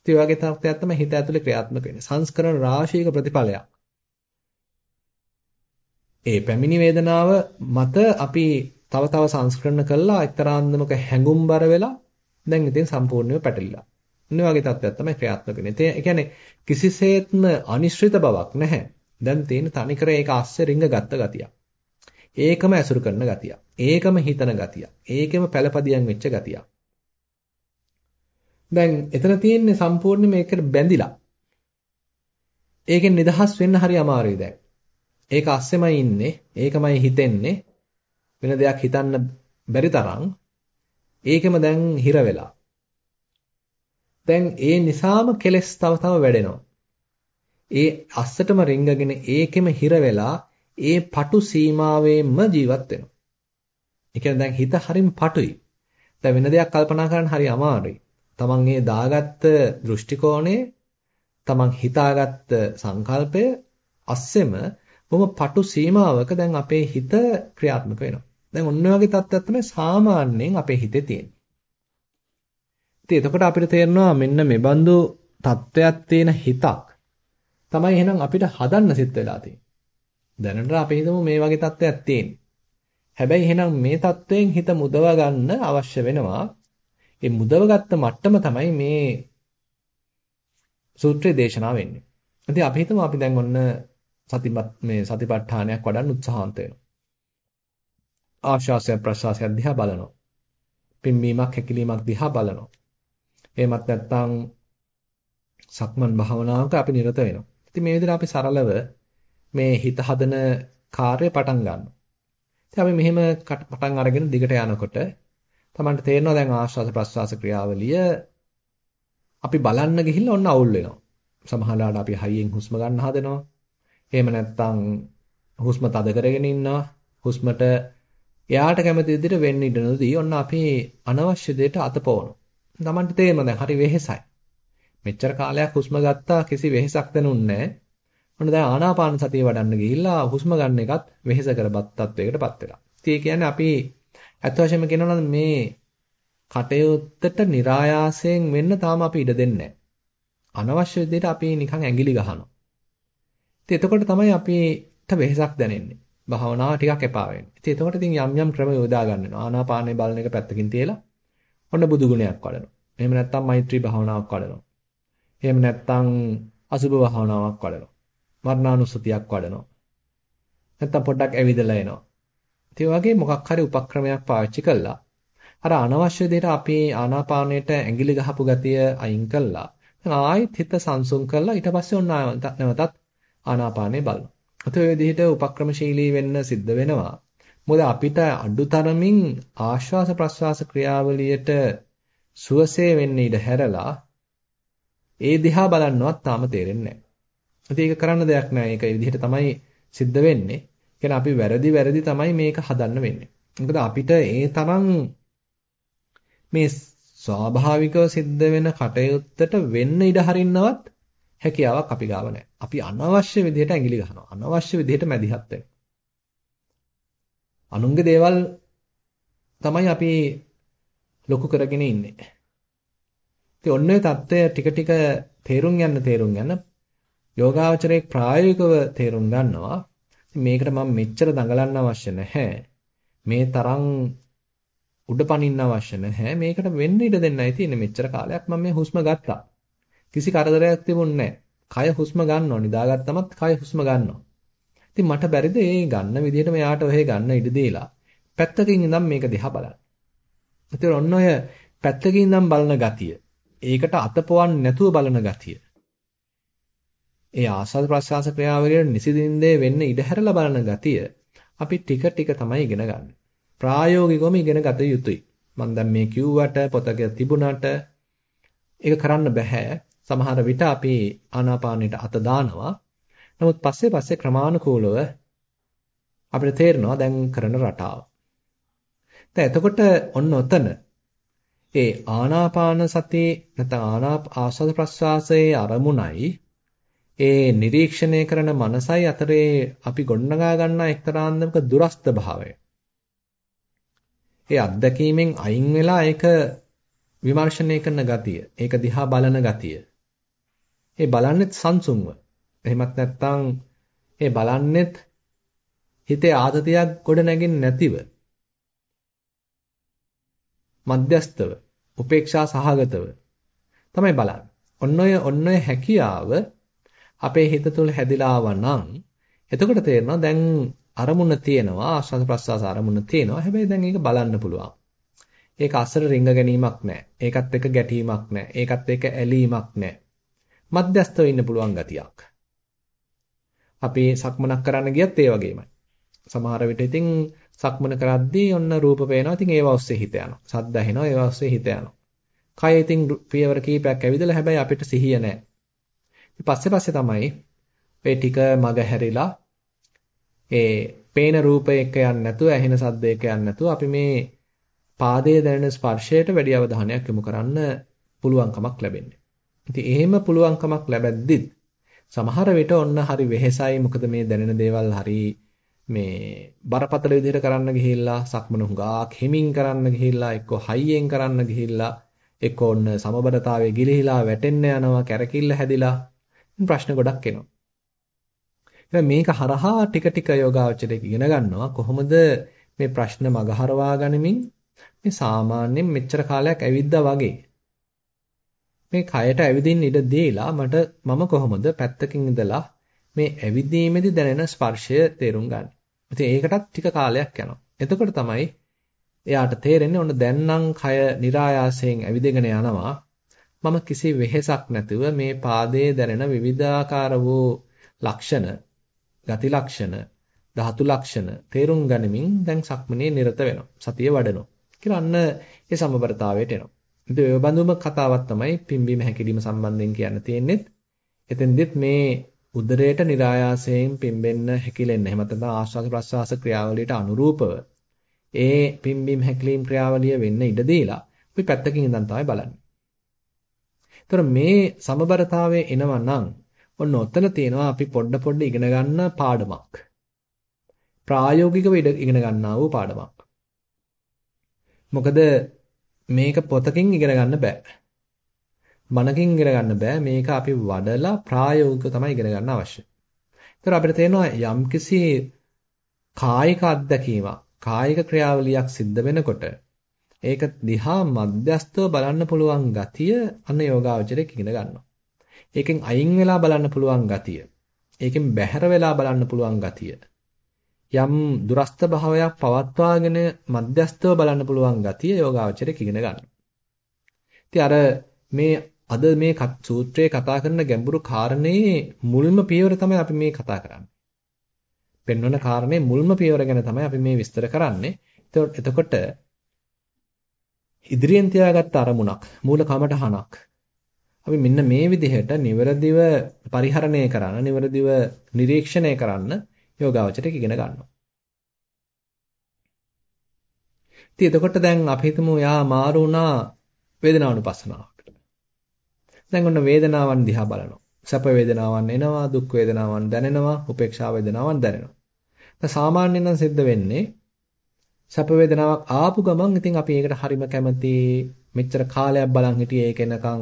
ඉතින් වගේ තත්ත්වයක් තමයි හිත ඇතුලේ ක්‍රියාත්මක වෙන්නේ. සංස්කරණ රාශියක ප්‍රතිඵලයක්. ඒ පැමිණි වේදනාව මත අපි තව තව සංස්කරණ කළා එක්තරා අන්දමක හැඟුම්බර වෙලා දැන් ඉතින් සම්පූර්ණයෙන්ම පැටලිලා. ඉන්න වගේ තත්ත්වයක් තමයි ක්‍රියාත්මක වෙන්නේ. ඒ කියන්නේ කිසිසේත්ම අනිශ්චිත බවක් නැහැ. දැන් තියෙන තනිකර ඒක අස්සේ රිංග ගත්ත ගතියක්. ඒකම ඇසුරු කරන ගතියක්. ඒකම හිතන ගතියක්. ඒකෙම පළපදියම් වෙච්ච ගතියක්. දැන් එතන තියෙන්නේ සම්පූර්ණ මේකට බැඳිලා. ඒකෙන් නිදහස් වෙන්න හරි අමාරුයි දැන්. ඒක අස්සෙමයි ඉන්නේ. ඒකමයි හිතෙන්නේ. වෙන දෙයක් හිතන්න බැරි තරම් ඒකෙම දැන් හිර වෙලා. දැන් ඒ නිසාම කෙලස් තව තව වැඩෙනවා. ඒ අස්සටම රිංගගෙන ඒකෙම හිර වෙලා ඒ පටු සීමාවෙන්ම ජීවත් වෙනවා. ඒ කියන්නේ දැන් හිත හරිම පටුයි. දැන් වෙන දෙයක් කල්පනා කරන්න හරි අමාරුයි. තමන් මේ දාගත්ත දෘෂ්ටි කෝණය තමන් හිතාගත්ත සංකල්පය අස්සෙම බොහොම පටු සීමාවක දැන් අපේ හිත ක්‍රියාත්මක වෙනවා. දැන් ඔන්න ඔය වගේ තත්ත්වයක් තමයි සාමාන්‍යයෙන් අපේ හිතේ තියෙන්නේ. ඉතින් එතකොට අපිට තේරෙනවා මෙන්න මේ බඳු තත්ත්වයක් තියෙන හිතක් තමයි එහෙනම් අපිට හදන්න සිත් වෙලා තියෙන්නේ. දැනට අපි හිතමු මේ වගේ තත්ත්වයක් තියෙන්නේ. හැබැයි එහෙනම් මේ තත්ත්වයෙන් හිත මුදව ගන්න අවශ්‍ය වෙනවා. ඒ මුදවගත්ත මට්ටම තමයි මේ සූත්‍රයේ දේශනා වෙන්නේ. ඉතින් අපි හිතමු අපි දැන් ඔන්න සතිපත් මේ සතිපට්ඨානයක් වඩන්න උත්සාහන්ත වෙනවා. ආශ්වාසය ප්‍රශ්වාසය දිහා බලනවා. පිම්බීමක් හැකිලීමක් දිහා බලනවා. එහෙමත් නැත්නම් සක්මන් භාවනාවක අපි නිරත වෙනවා. ඉතින් මේ විදිහට අපි සරලව මේ හිත හදන කාර්යය පටන් ගන්නවා. ඉතින් අපි මෙහෙම පටන් අරගෙන දිගට යනකොට තමන්ට තේරෙනවා දැන් ආශ්වාස ප්‍රශ්වාස ක්‍රියාවලිය අපි බලන්න ගිහිල්ලා ඔන්න අවුල් වෙනවා. සමහරවිට අපි හයියෙන් හුස්ම ගන්න හදනවා. එහෙම නැත්නම් හුස්ම තද කරගෙන ඉන්නවා. හුස්මට එයාට කැමති විදිහට වෙන්න ඉඩ නොදී ඔන්න අපි අනවශ්‍ය දෙයට අතපොවනවා. තමන්ට තේරෙනවා දැන් හරි වෙහෙසයි. මෙච්චර කාලයක් හුස්ම ගත්තා කිසි වෙහෙසක් දැනුන්නේ නැහැ. ඔන්න දැන් ආනාපාන සතිය වඩන්න ගිහිල්ලා හුස්ම ගන්න එකත් වෙහෙස කරපත් තත්වයකටපත් වෙලා. ඉතින් ඒ කියන්නේ අපි ඇත්ත වශයෙන්ම කියනවා මේ කටයුත්තට નિરાයාසයෙන් වෙන්න තාම අපි ඉඩ දෙන්නේ අනවශ්‍ය විදිහට අපි නිකන් ඇඟිලි ගහනවා. ඉතින් එතකොට තමයි අපිට වෙහෙසක් දැනෙන්නේ. භාවනාව ටිකක් එපා වෙන්නේ. ඉතින් එතකොට ඉතින් යම් යම් ක්‍රම යොදා ගන්නවා. ආනාපානේ බලන එක පැත්තකින් තියලා ඔන්න බුදු ගුණයක් වඩනවා. එහෙම නැත්නම් මෛත්‍රී භාවනාවක් වඩනවා. එහෙම නැත්නම් අසුභ භාවනාවක් වඩනවා. මරණානුස්සතියක් වඩනවා. නැත්නම් පොඩ්ඩක් ඇවිදලා එනවා. ඒ වගේ මොකක් හරි උපක්‍රමයක් පාවිච්චි කළා. අර අනවශ්‍ය දෙයට අපේ ආනාපානයට ඇඟිලි ගහපු ගතිය අයින් කළා. දැන් ආයෙත් හිත සංසුන් කළා. ඊට පස්සේ ඔන්න නැවතත් ආනාපානේ බලනවා. ඔතේ විදිහට උපක්‍රමශීලී වෙන්න සිද්ධ වෙනවා. මොකද අපිට අඩුතරමින් ආශ්වාස ප්‍රශ්වාස ක්‍රියාවලියට සුවසේ වෙන්න ඉඩ හැරලා ඒ දිහා බලන්නවත් තාම තේරෙන්නේ නැහැ. ඒක කරන්න දෙයක් නැහැ. ඒක ඒ විදිහට තමයි සිද්ධ වෙන්නේ. කියන්නේ අපි වැරදි වැරදි තමයි මේක හදන්න වෙන්නේ. මොකද අපිට ඒ තරම් මේ ස්වාභාවිකව සිද්ධ වෙන කටයුත්තට වෙන්න ඉඩ හරින්නවත් හැකියාවක් අපි ගාව නැහැ. අපි අනවශ්‍ය විදිහට ඇඟිලි ගහනවා. අනවශ්‍ය විදිහට මැදිහත් අනුන්ගේ දේවල් තමයි අපි ලොකු කරගෙන ඉන්නේ. ඉතින් ඔන්න ඔය தত্ত্বය ටික ටික තේරුම් යන්න තේරුම් යන්න යෝගාවචරයේ ප්‍රායෝගිකව තේරුම් ගන්නවා. මේකට මම මෙච්චර දඟලන්න අවශ්‍ය නැහැ. මේ තරම් උඩපනින්න අවශ්‍ය නැහැ. මේකට වෙන්න ඉඩ දෙන්නයි තියෙන්නේ. මෙච්චර කාලයක් මම මේ හුස්ම ගත්තා. කිසි කරදරයක් තිබුණේ නැහැ. කය හුස්ම ගන්නවා. නිදාගත්තමත් කය හුස්ම ගන්නවා. ඉතින් මට බැරිද ඒ ගන්න විදිහට මෙයාට ඔහෙ ගන්න ඉඩ දීලා පැත්තකින් ඉඳන් මේක දිහා බලන්න. ඒතර ඔන්න ඔය පැත්තකින් ඉඳන් බලන ගතිය. ඒකට අතපොවන්නේ නැතුව බලන ගතිය. ඒ ආස්වාද ප්‍රසආස ක්‍රියාවලියට නිසින්ින්දේ වෙන්න ඉඩ හැරලා බලන ගතිය අපි ටික ටික තමයි ඉගෙන ගන්න. ප්‍රායෝගිකවම ඉගෙන ගත යුතුයි. මම දැන් මේ කිව්වට පොතක තිබුණාට ඒක කරන්න බෑ. සමහර විට අපි ආනාපානෙට අත දානවා. නමුත් පස්සේ පස්සේ ක්‍රමානුකූලව අපිට තේරෙනවා දැන් කරන රටාව. දැන් එතකොට ඔන්න ඔතන ඒ ආනාපාන සතිය නැත්නම් ආනාප ආස්වාද ප්‍රස්වාසයේ අරමුණයි ඒ නිරීක්ෂණය කරන මනසයි අතරේ අපි ගොඩනගා ගන්නා එක්තරා අන්දමක දුරස්ත භාවය. ඒ අත්දැකීමෙන් අයින් වෙලා ඒක විමර්ශනය කරන ගතිය, ඒක දිහා බලන ගතිය. ඒ බලන්නෙත් සංසුන්ව. එහෙමත් නැත්නම් ඒ බලන්නෙත් හිතේ ආතතියක් ගොඩ නැගින් නැතිව. මධ්‍යස්තව, උපේක්ෂා සහගතව තමයි බලන්නේ. ඔන්න ඔය ඔන්න ඔය හැකියාව අපේ හිත තුළ හැදිලා ආවනම් එතකොට තේරෙනවා දැන් අරමුණ තියෙනවා ආශ්වාස ප්‍රශ්වාස අරමුණ තියෙනවා හැබැයි දැන් ඒක බලන්න පුළුවන්. ඒක අසර රිංග ගැනීමක් නැහැ. ඒකත් එක්ක ගැටීමක් නැහැ. ඒකත් එක්ක ඇලීමක් නැහැ. මධ්‍යස්තව ඉන්න පුළුවන් ගතියක්. අපි සක්මනක් කරන්න ගියත් ඒ වගේමයි. සමහර විට ඉතින් සක්මන කරද්දී ඔන්න රූප පේනවා. ඉතින් ඒව ඔස්සේ හිත යනවා. සද්ද ඇහෙනවා. ඒව ඔස්සේ හිත යනවා. කය ඉතින් පියවර කීපයක් ඇවිදලා හැබැයි අපිට සිහිය නැහැ. පස්සේ පස්සේ තමයි මේ ටික මග හැරිලා ඒ පේන රූපයක යන්නේ නැතුව ඇහෙන සද්දයක යන්නේ නැතුව අපි මේ පාදයේ දැනෙන ස්පර්ශයට වැඩි අවධානයක් යොමු කරන්න පුළුවන්කමක් ලැබෙන්නේ. ඉතින් එහෙම පුළුවන්කමක් ලැබද්දිත් සමහර විට ඔන්න හරි වෙහෙසයි. මොකද මේ දැනෙන දේවල් හරි මේ බරපතල විදිහට කරන්න ගිහිල්ලා සක්මන හුඟක් හිමින් කරන්න ගිහිල්ලා එක්ක හයියෙන් කරන්න ගිහිල්ලා එක්ක ඔන්න සමබරතාවයේ ගිලිහිලා වැටෙන්න යනවා කැරකිල්ල හැදිලා. ප්‍රශ්න ගොඩක් එනවා. මේක හරහා ටික ටික යෝගාවචරයේ ඉගෙන ගන්නවා. කොහොමද මේ ප්‍රශ්න මගහරවා ගනිමින් මේ සාමාන්‍යයෙන් මෙච්චර කාලයක් ඇවිද්දා වගේ. මේ කයට ඇවිදින්න ඉඩ දීලා මට මම කොහොමද පැත්තකින් ඉඳලා මේ ඇවිදීමේදී දැනෙන ස්පර්ශය තේරුම් ගන්න. ඉතින් ඒකටත් ටික කාලයක් යනවා. එතකොට තමයි එයාට තේරෙන්නේ ඔන්න දැන් නම් කය નિરાයාසයෙන් ඇවිදගෙන යනවා. මම කිසි වෙහෙසක් නැතුව මේ පාදයේ දැනෙන විවිධාකාර වූ ලක්ෂණ, ගති ලක්ෂණ, ධාතු ලක්ෂණ තේරුම් ගනිමින් දැන් සක්මනේ නිරත වෙනවා. සතිය වඩනවා. කියලා අන්න ඒ සමබරතාවයට එනවා. ඉතින් ඔය බඳුම කතාවක් තමයි පිම්බීම හැකිලිම සම්බන්ධයෙන් කියන්න තියෙන්නේ. එතෙන්දෙත් මේ උදරයට નિરાයාසයෙන් පිම්බෙන්න හැකිලෙන්න එහෙම නැත්නම් ආශ්වාස ප්‍රශ්වාස ක්‍රියාවලියට අනුරූපව ඒ පිම්බීම හැකිලිම ක්‍රියාවලිය වෙන්න ඉඩ දීලා අපි පැත්තකින් ඉඳන් තමයි බලන්නේ. ඒතර මේ සමබරතාවය එනවා නම් ඔන්න ඔතන තියෙනවා අපි පොඩ පොඩ ඉගෙන ගන්න පාඩමක්. ප්‍රායෝගිකව ඉගෙන ගන්නා වූ පාඩමක්. මොකද මේක පොතකින් ඉගෙන ගන්න බෑ. මනකින් ඉගෙන ගන්න බෑ. මේක අපි වඩලා ප්‍රායෝගිකව තමයි ඉගෙන ගන්න අවශ්‍ය. ඒතර අපිට තේරෙනවා යම්කිසි කායික අත්දැකීමක්, කායික ක්‍රියාවලියක් සිද්ධ වෙනකොට ඒක දිහා මධ්‍යස්තව බලන්න පුළුවන් ගතිය අන්න යෝගාවචරයේ ඉගෙන ගන්නවා. ඒකෙන් අයින් වෙලා බලන්න පුළුවන් ගතිය. ඒකෙන් බැහැර වෙලා බලන්න පුළුවන් ගතිය. යම් දුරස්ත භාවයක් පවත්වාගෙන මධ්‍යස්තව බලන්න පුළුවන් ගතිය යෝගාවචරයේ ඉගෙන ගන්නවා. ඉතින් අර මේ අද මේ සූත්‍රයේ කතා කරන ගැඹුරු කාරණේ මුල්ම පියවර තමයි අපි මේ කතා කරන්නේ. පෙන්වන කාරණේ මුල්ම පියවර ගැන තමයි අපි මේ විස්තර කරන්නේ. එතකොට ඉදිරියෙන් තියාගත්ත අරමුණක් මූල කමටහනක් අපි මෙන්න මේ විදිහට නිවැරදිව පරිහරණය කරන්න නිවැරදිව නිරීක්ෂණය කරන්න යෝගාවචරයට ඉගෙන ගන්නවා. ඉතින් එතකොට දැන් අපි හිතමු යා මාරු වුණා වේදනානුපස්සනාවකට. දැන් ඔන්න වේදනාවන් දිහා බලනවා. සැප වේදනාවන් එනවා, දුක් වේදනාවන් දැනෙනවා, උපේක්ෂා වේදනාවන් දැනෙනවා. දැන් සාමාන්‍යයෙන් නම් සිද්ධ වෙන්නේ සැප වේදනාවක් ආපු ගමන් ඉතින් අපි ඒකට හරිම කැමති මෙච්චර කාලයක් බලන් හිටියේ ඒක එනකන්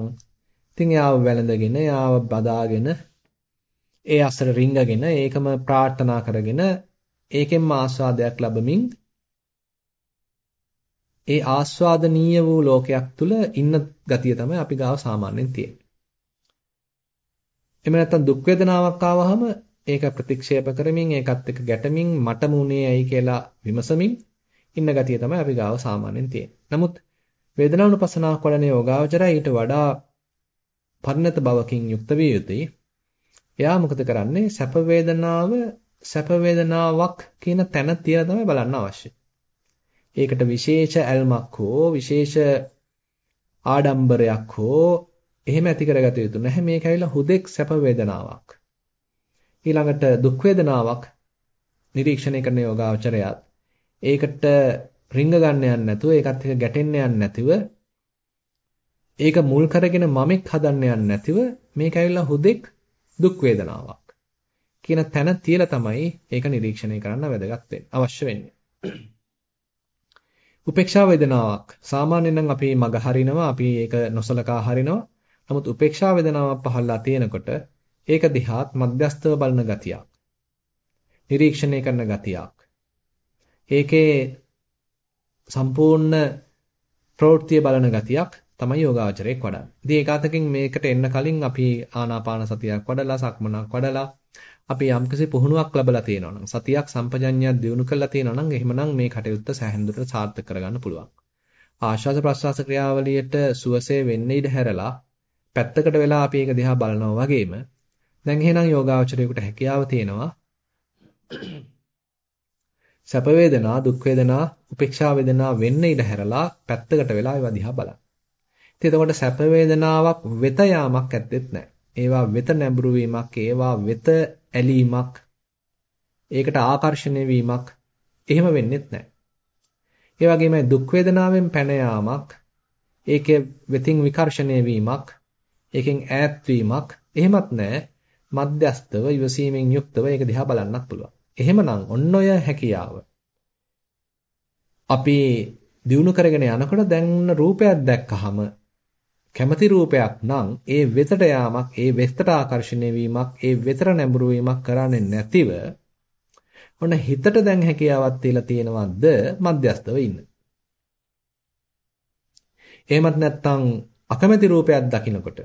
ඉතින් යාව වැළඳගෙන යාව බදාගෙන ඒ අසර රිංගගෙන ඒකම ප්‍රාර්ථනා කරගෙන ඒකෙන්ම ආස්වාදයක් ලැබමින් ඒ ආස්වාදනීය වූ ලෝකයක් තුල ඉන්න ගතිය තමයි අපි ගාව සාමාන්‍යයෙන් තියෙන්නේ. එහෙම නැත්නම් දුක් වේදනාවක් ආවහම ඒක ප්‍රතික්ෂේප කරමින් ඒකත් එක්ක ගැටමින් මට මුනේ ඇයි කියලා විමසමින් ඉන්න ගතිය තමයි අපි ගාව සාමාන්‍යයෙන් තියෙන්නේ. නමුත් වේදනානුපසනාව කරන යෝගාවචරය ඊට වඩා පරිණත බවකින් යුක්ත විය යුතුයි. එයා මොකද කරන්නේ? සැප වේදනාව සැප වේදනාවක් කියන තැන තියලා තමයි බලන්න අවශ්‍ය. ඒකට විශේෂ ඇල්මක් හෝ විශේෂ ආඩම්බරයක් හෝ එහෙම ඇති කරගත යුතු නැහැ. මේක ඇවිල්ලා හුදෙක් සැප වේදනාවක්. ඊළඟට දුක් වේදනාවක් නිරීක්ෂණය කරන යෝගාචරයත් ඒකට රිංග ගන්න යන්නේ නැතුව ඒකත් එක්ක ගැටෙන්න යන්නේ නැතිව ඒක මුල් කරගෙන මමෙක් හදන්න යන්නේ නැතිව මේක ඇවිල්ලා හුදෙක් දුක් වේදනාවක් කියන තැන තියලා තමයි ඒක නිරීක්ෂණය කරන්න වැදගත් අවශ්‍ය වෙන්නේ. <clears throat> උපේක්ෂා වේදනාවක් සාමාන්‍යයෙන් නම් අපි මග හරිනවා අපි ඒක නොසලකා හරිනවා. නමුත් උපේක්ෂා වේදනාවක් පහළලා තියෙනකොට ඒක දිහාත් මධ්‍යස්තව බලන ගතියක්. නිරීක්ෂණය කරන ගතියක්. ඒකේ සම්පූර්ණ ප්‍රවෘත්තිය බලන ගතියක් තමයි යෝගාචරයක් වඩන්නේ. ඉතින් ඒකාතකින් මේකට එන්න කලින් අපි ආනාපාන සතියක් වඩලා සක්මනක් වඩලා අපි යම්කිසි පුහුණුවක් ලැබලා තියෙනවා නම් සතියක් සම්පජඤ්ඤයක් දිනු කරලා තියෙනවා නම් එහෙමනම් මේ කටයුත්ත සෑහෙන දුරට සාර්ථක කරගන්න පුළුවන්. ආශ්වාස ප්‍රශ්වාස ක්‍රියාවලියට සුවසේ වෙන්න ඉඩ හැරලා පැත්තකට වෙලා අපි ඒක දිහා බලනවා වගේම දැන් එහෙනම් යෝගාචරයේකට හැකියාව තියෙනවා සැප වේදනා දුක් වේදනා උපේක්ෂා වේදනා වෙන්න ඉඩ හැරලා පැත්තකට වෙලා ඒවා දිහා බලන්න. ඉතින් එතකොට සැප වේදනාවක් වෙත යාමක් ඇත්තෙත් නැහැ. ඒවා වෙත නැඹුරු වීමක්, ඒවා වෙත ඇලීමක්, ඒකට ආකර්ෂණය වීමක් එහෙම වෙන්නෙත් නැහැ. ඒ වගේම දුක් වේදනාවෙන් පැන යාමක්, ඒකේ වෙතින් විකර්ෂණය වීමක්, ඒකෙන් ඈත් වීමක් එහෙමත් නැහැ. මධ්‍යස්තව ඉවසීමෙන් යුක්තව ඒක දිහා බලන්නත් පුළුවන්. එහෙමනම් ඔන්න ඔය හැකියාව අපි දිනු කරගෙන යනකොට දැන් රූපයක් දැක්කහම කැමති රූපයක් නම් ඒ වෙතට යාමක්, ඒ වෙතට ආකර්ෂණය වීමක්, ඒ වෙතර නැඹුරු වීමක් කරන්නේ නැතිව ඔන්න හිතට දැන් හැකියාවක් තියලා තියෙනවද මධ්‍යස්තව ඉන්න. එහෙමත් නැත්නම් අකමැති රූපයක් දකිනකොට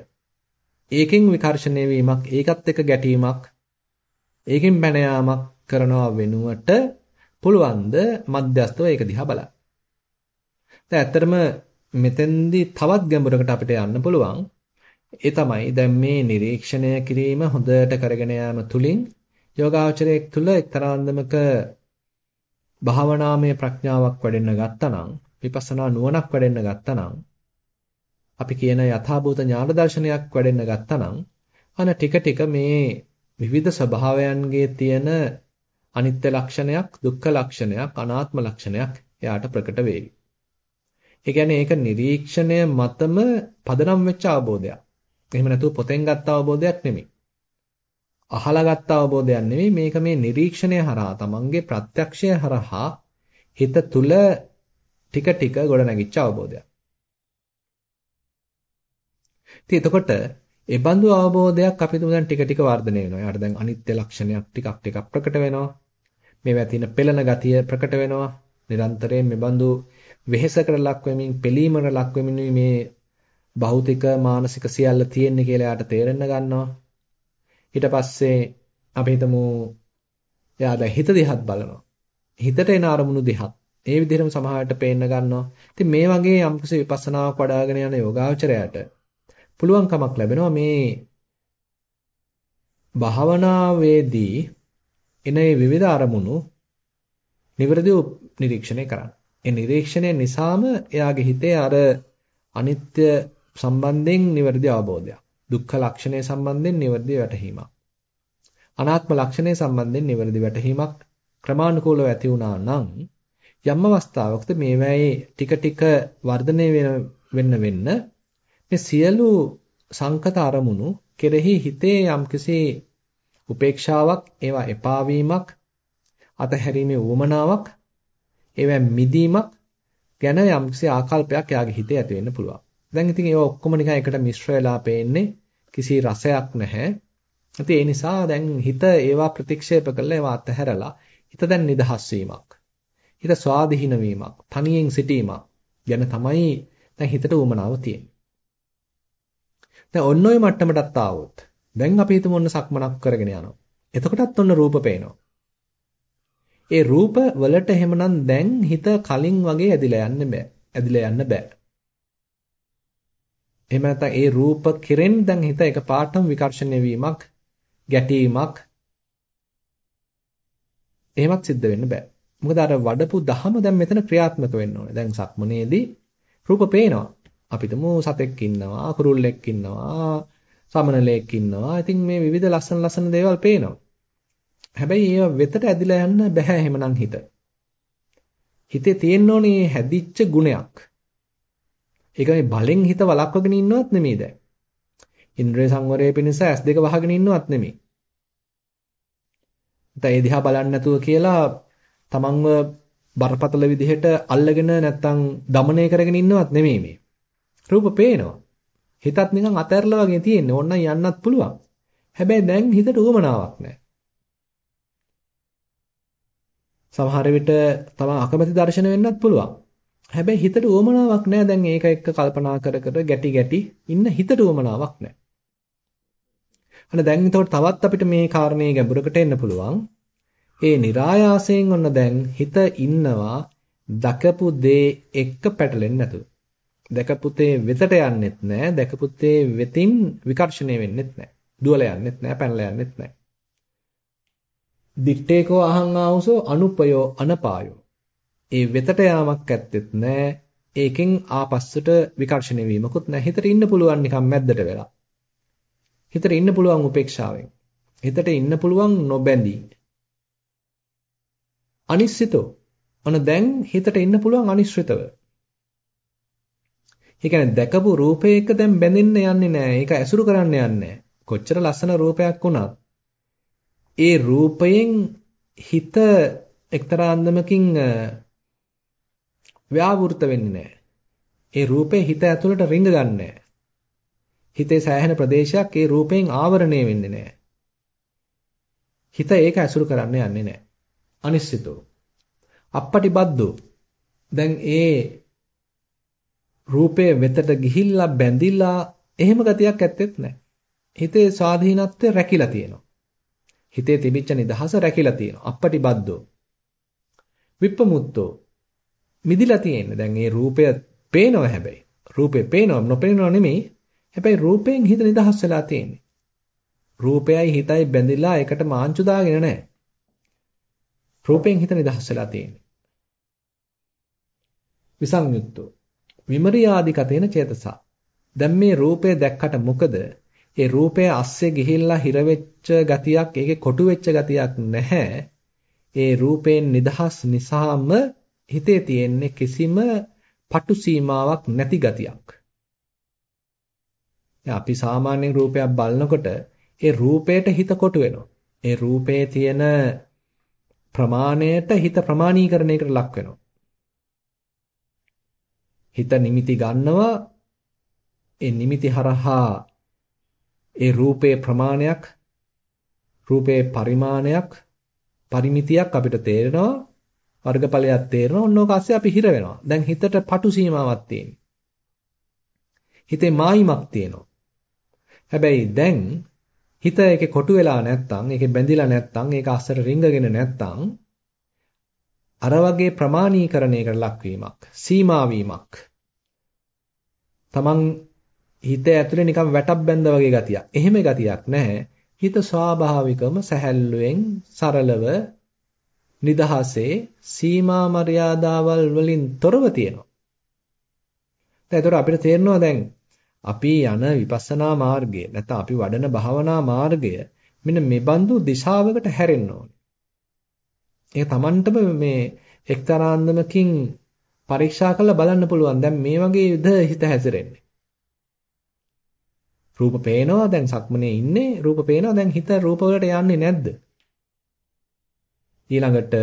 ඒකෙන් විකර්ෂණය වීමක්, ඒකත් එක්ක ගැටීමක්, ඒකෙන් පැන යාමක් කරනවා වෙනුවට පුළුවන්ද මධ්‍යස්තව ඒක දිහා බලන්න. දැන් ඇත්තටම මෙතෙන්දී තවත් ගැඹුරකට අපිට යන්න පුළුවන්. ඒ තමයි දැන් මේ නිරීක්ෂණය කිරීම හොඳට කරගෙන යාම තුලින් යෝගාචරයේ තුල එක්තරා අන්දමක භාවනාමය ප්‍රඥාවක් වැඩෙන්න ගත්තනම් විපස්සනා නුවණක් වැඩෙන්න ගත්තනම් අපි කියන යථාභූත ඥාන දර්ශනයක් වැඩෙන්න ගත්තනම් අන ටික ටික මේ විවිධ ස්වභාවයන්ගේ තියෙන අනිත්‍ය ලක්ෂණයක් දුක්ඛ ලක්ෂණයක් අනාත්ම ලක්ෂණයක් එයාට ප්‍රකට වේවි. ඒ කියන්නේ ඒක නිරීක්ෂණය මතම පදනම් වෙච්ච අවබෝධයක්. එහෙම නැතුව පොතෙන් ගත්ත අවබෝධයක් නෙමෙයි. අහලා ගත්ත අවබෝධයක් නෙමෙයි මේක මේ නිරීක්ෂණය හරහා තමන්ගේ ප්‍රත්‍යක්ෂය හරහා හිත තුල ටික ටික ගොඩ නැගිච්ච අවබෝධයක්. ඉතින් එතකොට ඒ බඳු අවබෝධයක් අපි තුමු දැන් ටික ටික වර්ධනය වෙනවා. යාට දැන් අනිත්‍ය ලක්ෂණයක් ටිකක් ටිකක් ප්‍රකට වෙනවා. මේවා තියෙන පෙළෙන ගතිය ප්‍රකට වෙනවා. නිරන්තරයෙන් මේ බඳු වෙහෙසකට ලක් වෙමින් පිළීමකට ලක් වෙමින් මේ භෞතික මානසික සියල්ල තියෙන්නේ කියලා යාට තේරෙන්න ගන්නවා. ඊට පස්සේ අපි හිතමු එයා දැන් හිත දිහත් බලනවා. හිතට එන අරමුණු දිහත් ඒ විදිහටම සමහරට පේන්න ගන්නවා. ඉතින් මේ වගේ යම්කිසි විපස්සනාවක් වඩ아가න යන යෝගාවචරයට පුළුවන්කමක් ලැබෙනවා මේ භාවනාවේදී එන විවිධ අරමුණු නිවැරදිව නිරීක්ෂණය කරන්න. ඒ නිරීක්ෂණය නිසාම එයාගේ හිතේ අර අනිත්‍ය සම්බන්ධයෙන් නිවැරදි අවබෝධයක්. දුක්ඛ ලක්ෂණය සම්බන්ධයෙන් නිවැරදි වැටහීමක්. අනාත්ම ලක්ෂණය සම්බන්ධයෙන් නිවැරදි වැටහීමක් ක්‍රමානුකූලව ඇති වුණා නම් යම් අවස්ථාවකද මේවායේ ටික ටික වර්ධනය වෙන්න වෙන්න මේ සියලු සංකත අරමුණු කෙරෙහි හිතේ යම්කිසි උපේක්ෂාවක් ඒවා එපා වීමක් අතහැරීමේ උවමනාවක් ඒවෙන් මිදීමක් ගැන යම්කිසි ආකල්පයක් එයාගේ හිතේ ඇති වෙන්න පුළුවන්. දැන් ඉතින් ඒවා ඔක්කොම නිකන් එකට මිශ්‍ර වෙලා පේන්නේ කිසි රසයක් නැහැ. ඉතින් ඒ නිසා දැන් හිත ඒවා ප්‍රතික්ෂේප කරලා ඒවා අතහැරලා හිත දැන් නිදහස් වීමක්. හිත ස්වාධීන වීමක්, තනියෙන් සිටීමක් ගැන තමයි දැන් හිතට උවමනාව තියෙන්නේ. දැන් ඔන්න ඔය මට්ටමටත් ආවොත් දැන් අපි හිතමු ඔන්න සක්මනක් කරගෙන යනවා. එතකොටත් ඔන්න රූප පේනවා. ඒ රූප වලට එහෙමනම් දැන් හිත කලින් වගේ ඇදිලා යන්න බෑ. ඇදිලා යන්න බෑ. එහෙම නැත්නම් ඒ රූප කෙරෙන් දැන් හිත එකපාරටම විකර්ෂණය වීමක්, ගැටීමක් එහෙමත් සිද්ධ වෙන්න බෑ. මොකද අර වඩපු දහම දැන් මෙතන ක්‍රියාත්මක වෙන්න ඕනේ. දැන් සක්මනේදී රූප පේනවා. අපිටම සතෙක් ඉන්නවා, කුරුල්ලෙක් ඉන්නවා, සමනලෙක් ඉන්නවා. ඉතින් මේ විවිධ ලස්සන ලස්සන දේවල් පේනවා. හැබැයි ඒව වෙතට ඇදිලා යන්න බෑ එහෙමනම් හිත. හිතේ තියෙන්න ඕනේ හැදිච්ච ගුණයක්. ඒක මේ බලෙන් හිත වළක්වගෙන ඉන්නවත් නෙමෙයි දැන්. ඉන්ද්‍රිය සංවරයේ පිණිස S2 වහගෙන ඉන්නවත් නෙමෙයි. දැන් ඒ දිහා බලන්නේ නැතුව කියලා තමන්ව බරපතල විදිහට අල්ලගෙන නැත්තම් দমনය කරගෙන ඉන්නවත් නෙමෙයි මේ. රූප පේනවා. හිතත් නිකන් අතහැරලා වගේ තියෙන්නේ. ඕන්න යන්නත් පුළුවන්. හැබැයි දැන් හිතට උවමනාවක් නැහැ. සමහර විට තම අකමැති දර්ශන වෙන්නත් පුළුවන්. හැබැයි හිතට උවමනාවක් නැහැ දැන් ඒක එක්ක කල්පනා කර කර ගැටි ගැටි ඉන්න හිතට උවමනාවක් නැහැ. අන්න දැන් එතකොට තවත් අපිට මේ කාරණේ ගැඹුරකට එන්න පුළුවන්. ඒ નિરાයාසයෙන් ඔන්න දැන් හිත ඉන්නවා දකපු දේ එක්ක පැටලෙන්නේ නැතුව. දැකපු තේ වෙතට යන්නෙත් නැහැ. දැකපු තේ වෙතින් විකර්ෂණය වෙන්නෙත් නැහැ. දුවල යන්නෙත් නැහැ, පැනලා යන්නෙත් නැහැ. දිත්තේකෝ අහං ආවුසෝ අනුපයෝ අනපායෝ. ඒ වෙතට යාමක් ඇත්තෙත් නැහැ. ඒකෙන් ආපස්සට විකර්ෂණය වීමකුත් නැහැ. හිතට ඉන්න පුළුවන් නිකන් මැද්දට වෙලා. හිතට ඉන්න පුළුවන් උපේක්ෂාවෙන්. හිතට ඉන්න පුළුවන් නොබැඳී. අනිශ්චිතෝ. අන දැන් හිතට ඉන්න පුළුවන් අනිශ්චිතව. ඒ කියන්නේ දැකපු රූපයක දැන් බැඳෙන්න යන්නේ නැහැ. ඒක ඇසුරු කරන්න යන්නේ නැහැ. කොච්චර ලස්සන රූපයක් වුණත් ඒ රූපයෙන් හිත එක්තරා අන්දමකින් ව්‍යාවෘත වෙන්නේ නැහැ. ඒ රූපේ හිත ඇතුළට රිංග ගන්නෑ. හිතේ සෑහෙන ප්‍රදේශයක් ඒ රූපයෙන් ආවරණය වෙන්නේ නැහැ. හිත ඒක ඇසුරු කරන්න යන්නේ නැහැ. අනිශ්චිතෝ. අපපටිබද්දෝ. දැන් ඒ රූපයේ වෙතට ගිහිල්ලා බැඳිලා එහෙම ගතියක් ඇත්තෙත් නැහැ. හිතේ ස්වාධීනත්වය රැකිලා තියෙනවා. හිතේ තිබිච්ච නිදහස රැකිලා තියෙනවා. අපපටිබද්දෝ. විප්පමුත්තෝ. මිදිලා තියෙන්නේ. දැන් මේ රූපය පේනව හැබැයි. රූපේ පේනව නොපේනව නෙමෙයි. හැබැයි රූපයෙන් හිත නිදහස් වෙලා තියෙන්නේ. රූපයයි හිතයි බැඳිලා එකට මාංචු දාගෙන නැහැ. රූපයෙන් හිත නිදහස් වෙලා තියෙන්නේ. විසංයුක්තෝ විමරියාදි කතේන චේතසා. දැන් මේ රූපය දැක්කට මොකද? ඒ රූපය අස්සේ ගිහිල්ලා හිර වෙච්ච ගතියක්, ඒකේ කොටු වෙච්ච ගතියක් නැහැ. ඒ රූපයෙන් නිදහස් නිසාම හිතේ තියෙන්නේ කිසිම පටු සීමාවක් නැති ගතියක්. අපි සාමාන්‍ය රූපයක් බලනකොට ඒ රූපයට හිත කොටු වෙනවා. ඒ රූපයේ තියෙන ප්‍රමාණයට හිත ප්‍රමාණීකරණයකට ලක් වෙනවා. හිත නිමිති ගන්නවා ඒ නිමිති හරහා ඒ රූපේ ප්‍රමාණයක් රූපේ පරිමාණයක් පරිමිතියක් අපිට තේරෙනවා වර්ගඵලයක් තේරෙනවා ඔන්න ඔක ASCII අපි හිර වෙනවා. දැන් හිතට පටු සීමාවක් තියෙනවා. හිතේ මායිමක් තියෙනවා. හැබැයි දැන් හිත ඒකේ කොටු වෙලා නැත්තම් ඒකේ බැඳිලා නැත්තම් ඒක අස්සට රිංගගෙන නැත්තම් අර වගේ ප්‍රමාණීකරණයකට ලක්වීමක් සීමා වීමක්. තමන් හිත ඇතුලේ නිකන් වැටක් බැඳ වගේ ගතියක්. එහෙම ගතියක් නැහැ. හිත ස්වාභාවිකවම සැහැල්ලුවෙන් සරලව නිදහසේ සීමා මර්යාදාවල් වලින් තොරව තියෙනවා. දැන් අපිට තේරෙනවා දැන් අපි යන විපස්සනා මාර්ගය නැත්නම් අපි වඩන භාවනා මාර්ගය මෙන්න මේ බඳු දිශාවකට හැරෙන්න ඕනේ. ඒක Tamanටම මේ එක්තරා අන්දමකින් පරීක්ෂා කරලා බලන්න පුළුවන්. දැන් මේ වගේ විද හිත හැසිරෙන්නේ. රූප පේනවා දැන් සක්මනේ ඉන්නේ රූප පේනවා දැන් හිත රූප වලට යන්නේ නැද්ද? ඊළඟට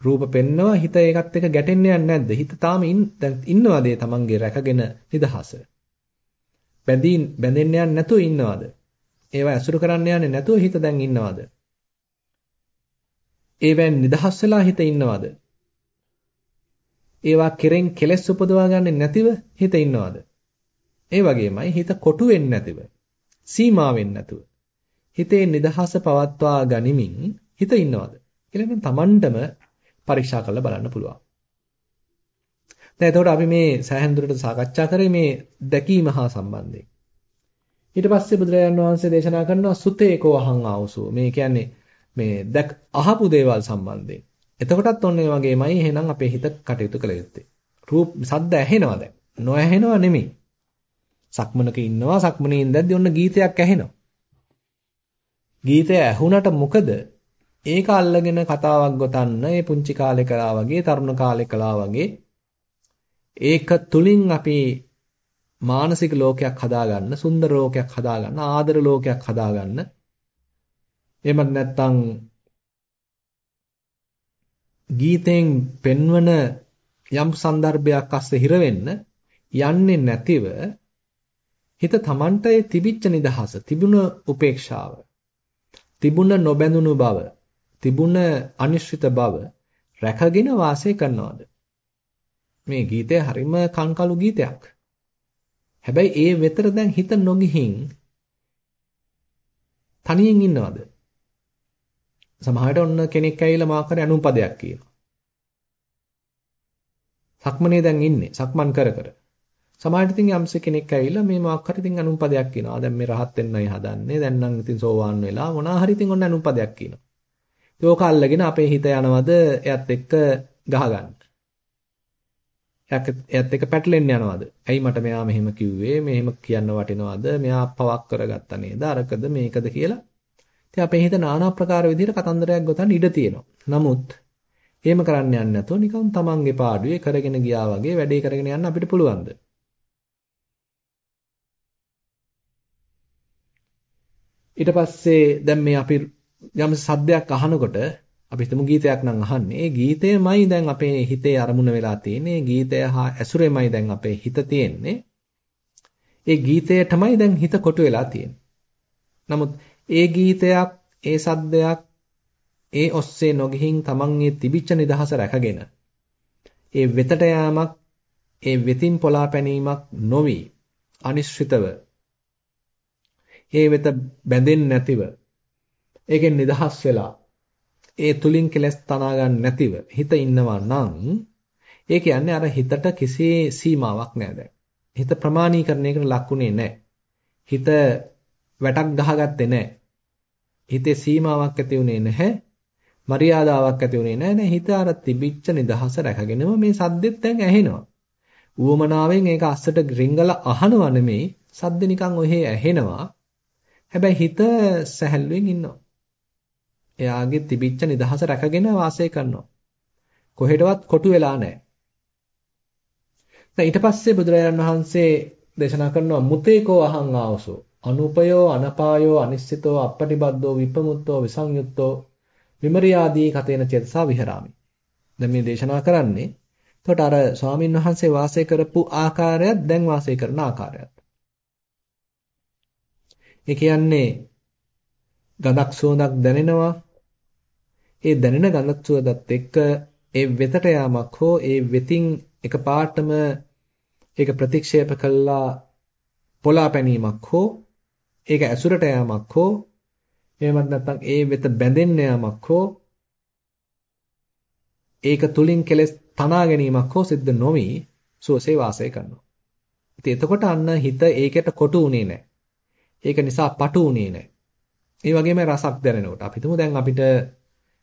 රූප පෙන්නවා හිත ඒකත් එක්ක ගැටෙන්නේ නැද්ද? හිත තාම දැන් ඉන්නවද ඒ තමන්ගේ රැකගෙන නිදහස? බැඳින් බැඳෙන්න යන්නේ නැතුව ඉන්නවද? ඒවා ඇසුරු කරන්න යන්නේ නැතුව හිත දැන් ඉන්නවද? ඒවෙන් නිදහස් වෙලා හිත ඉන්නවද? ඒවා කෙරෙන් කෙලස් උපදවා ගන්න නැතිව හිත ඉන්නවද? ඒ වගේමයි හිත කොටු වෙන්නේ නැතිව, සීමා වෙන්නේ නැතුව. හිතේ නිදහස පවත්වා ගනිමින් හිත ඉන්නවද? කියලා නම් Tamanටම පරීක්ෂා කරලා බලන්න පුළුවන්. දැන් එතකොට අපි මේ සෑහෙන දුරට සාකච්ඡා කරේ මේ දැකීම හා සම්බන්ධයෙන්. ඊට පස්සේ බුදුරජාණන් වහන්සේ දේශනා කරනවා සුතේකෝ අහං ආවසෝ. මේ කියන්නේ මේ දැක් අහපු දේවල් සම්බන්ධයෙන්. එතකොටත් ඔන්න ඒ වගේමයි එහෙනම් අපේ හිත කටයුතු කළ යුත්තේ. රූප සද්ද ඇහෙනවද? නොඇහෙනව නෙමෙයි. සක්මනක ඉන්නවා සක්මනේ ඉඳද්දී ඔන්න ගීතයක් ඇහෙනවා. ගීතය ඇහුණට මොකද? ඒක අල්ලගෙන කතාවක් ගොතන්න ඒ පුංචි කාලේ කළා වගේ තරුණ කාලේ කළා වගේ ඒක තුලින් අපි මානසික ලෝකයක් හදාගන්න සුන්දර ලෝකයක් හදාගන්න ආදර ලෝකයක් හදාගන්න එහෙමත් නැත්නම් ගීතෙන් පෙන්වන යම් සන්දර්භයක් අස්සේ හිර වෙන්න යන්නේ නැතිව හිත Tamanට ඒ තිබිච්ච නිදහස, තිබුණ උපේක්ෂාව, තිබුණ නොබැඳුණු බව, තිබුණ අනිශ්චිත බව රැකගෙන වාසය කරනවාද? මේ ගීතය හරිම කංකලු ගීතයක්. හැබැයි ඒ වෙතර දැන් හිත නොගිහින් තනියෙන් ඉන්නවද? සමහරට ඔන්න කෙනෙක් ඇවිල්ලා මාකරේ අනුපදයක් කියනවා. සක්මනේ දැන් ඉන්නේ. සක්මන් කර කර. සමහරට ඉතින් යම්ස කෙනෙක් ඇවිල්ලා මේ මොකක් හරි ඉතින් අනුපදයක් කියනවා. දැන් මේ රහත් වෙන්නයි හදන්නේ. දැන් නම් ඉතින් සෝවාන් වෙලා මොනවා හරි ඉතින් ඔන්න අනුපදයක් කියනවා. ඒක අල්ලගෙන අපේ හිත යනවද එයත් එක්ක ගහගන්න. එයත් එක්ක පැටලෙන්න යනවද? ඇයි මට මෙයා මෙහෙම කිව්වේ? මෙහෙම කියන්න වටිනවද? මෙයා පවක් කරගත්තා නේද? අරකද මේකද කියලා. ඉතින් අපේ හිත নানা ප්‍රකාර විදිහට කතන්දරයක් ගොතන්න ඉඩ තියෙනවා. නමුත් එහෙම කරන්න යන්නේ නැතුව නිකන් තමන්ගේ පාඩුවේ කරගෙන ගියා වගේ වැඩේ කරගෙන යන්න අපිට පුළුවන්ද? ඊට පස්සේ දැන් මේ අපි යම් සද්දයක් අහනකොට අපි හිතමු ගීතයක් නම් අහන්නේ. ඒ ගීතයමයි දැන් අපේ හිතේ අරමුණ වෙලා තියෙන්නේ. ගීතය හා ඇසුරෙමයි දැන් අපේ හිත තියෙන්නේ. ඒ ගීතයටමයි දැන් හිත කොටු වෙලා තියෙන්නේ. නමුත් ඒ ගීතයක්, ඒ සද්දයක්, ඒ ඔස්සේ නොගිහින් තමන්ගේ තිබිච්ච නිදහස රැකගෙන ඒ වෙතට යාමක්, ඒ වෙතින් පොලා පැනීමක් නොවි අනිශ්චිතව ඒ වෙත බැඳෙන්නේ නැතිව ඒකෙන් නිදහස් වෙලා ඒ තුලින් කෙලස් තනා ගන්න නැතිව හිත ඉන්නවා නම් ඒ කියන්නේ අර හිතට කිසි සීමාවක් නැහැ දැන්. හිත ප්‍රමාණීකරණයකට ලක්ුණේ නැහැ. හිත වැටක් ගහගත්තේ නැහැ. හිතේ සීමාවක් ඇති වුණේ නැහැ. මරියාදාවක් ඇති වුණේ නැහැ. නේ හිත අර තිබිච්ච නිදහස රැකගෙනම මේ සද්දෙත් දැන් ඇහෙනවා. ඌමනාවෙන් ඒක අස්සට රිංගලා අහනවා නෙමෙයි. සද්ද නිකන් ඔහෙ ඇහෙනවා. හැබැයි හිත සැහැල්ලුවෙන් ඉන්නවා. එයාගේ තිබිච්ච නිදහස රැකගෙන වාසය කරනවා. කොහෙටවත් කොටු වෙලා නැහැ. දැන් ඊට පස්සේ බුදුරජාණන් වහන්සේ දේශනා කරනවා මුතේකෝ අහං ආවසෝ අනුපයෝ අනපායෝ අනිශ්චිතෝ අපටිබද්දෝ විපමුත්තෝ විසංයුත්තෝ විමරියාදී කතේන චේතසා විහරාමි. දැන් මේ දේශනා කරන්නේ එතකොට අර ස්වාමින් වහන්සේ වාසය කරපු ආකාරයත් දැන් වාසය කරන ආකාරයත්. ඒ කියන්නේ ගඳක් සුවඳක් දැනෙනවා. ඒ දැනෙන ගඳක් සුවඳත් එක්ක ඒ වෙතට යාමක් හෝ ඒ වෙතින් එකපාරටම ඒක ප්‍රතික්ෂේප කළා පොලා පැනීමක් හෝ ඒක ඇසුරට යාමක් හෝ එහෙමත් නැත්නම් ඒ වෙත බැඳෙන්න යාමක් හෝ ඒක තුලින් කෙලස් තනා ගැනීමක් හෝ සිද්ධ නොවි සුවසේ වාසය කරනවා. ඉතින් එතකොට අන්න හිත ඒකට කොටු උනේ නැහැ. ඒක නිසා පටු උනේ නැහැ. ඒ වගේම රසක් දැනෙනකොට අපි හිතමු දැන් අපිට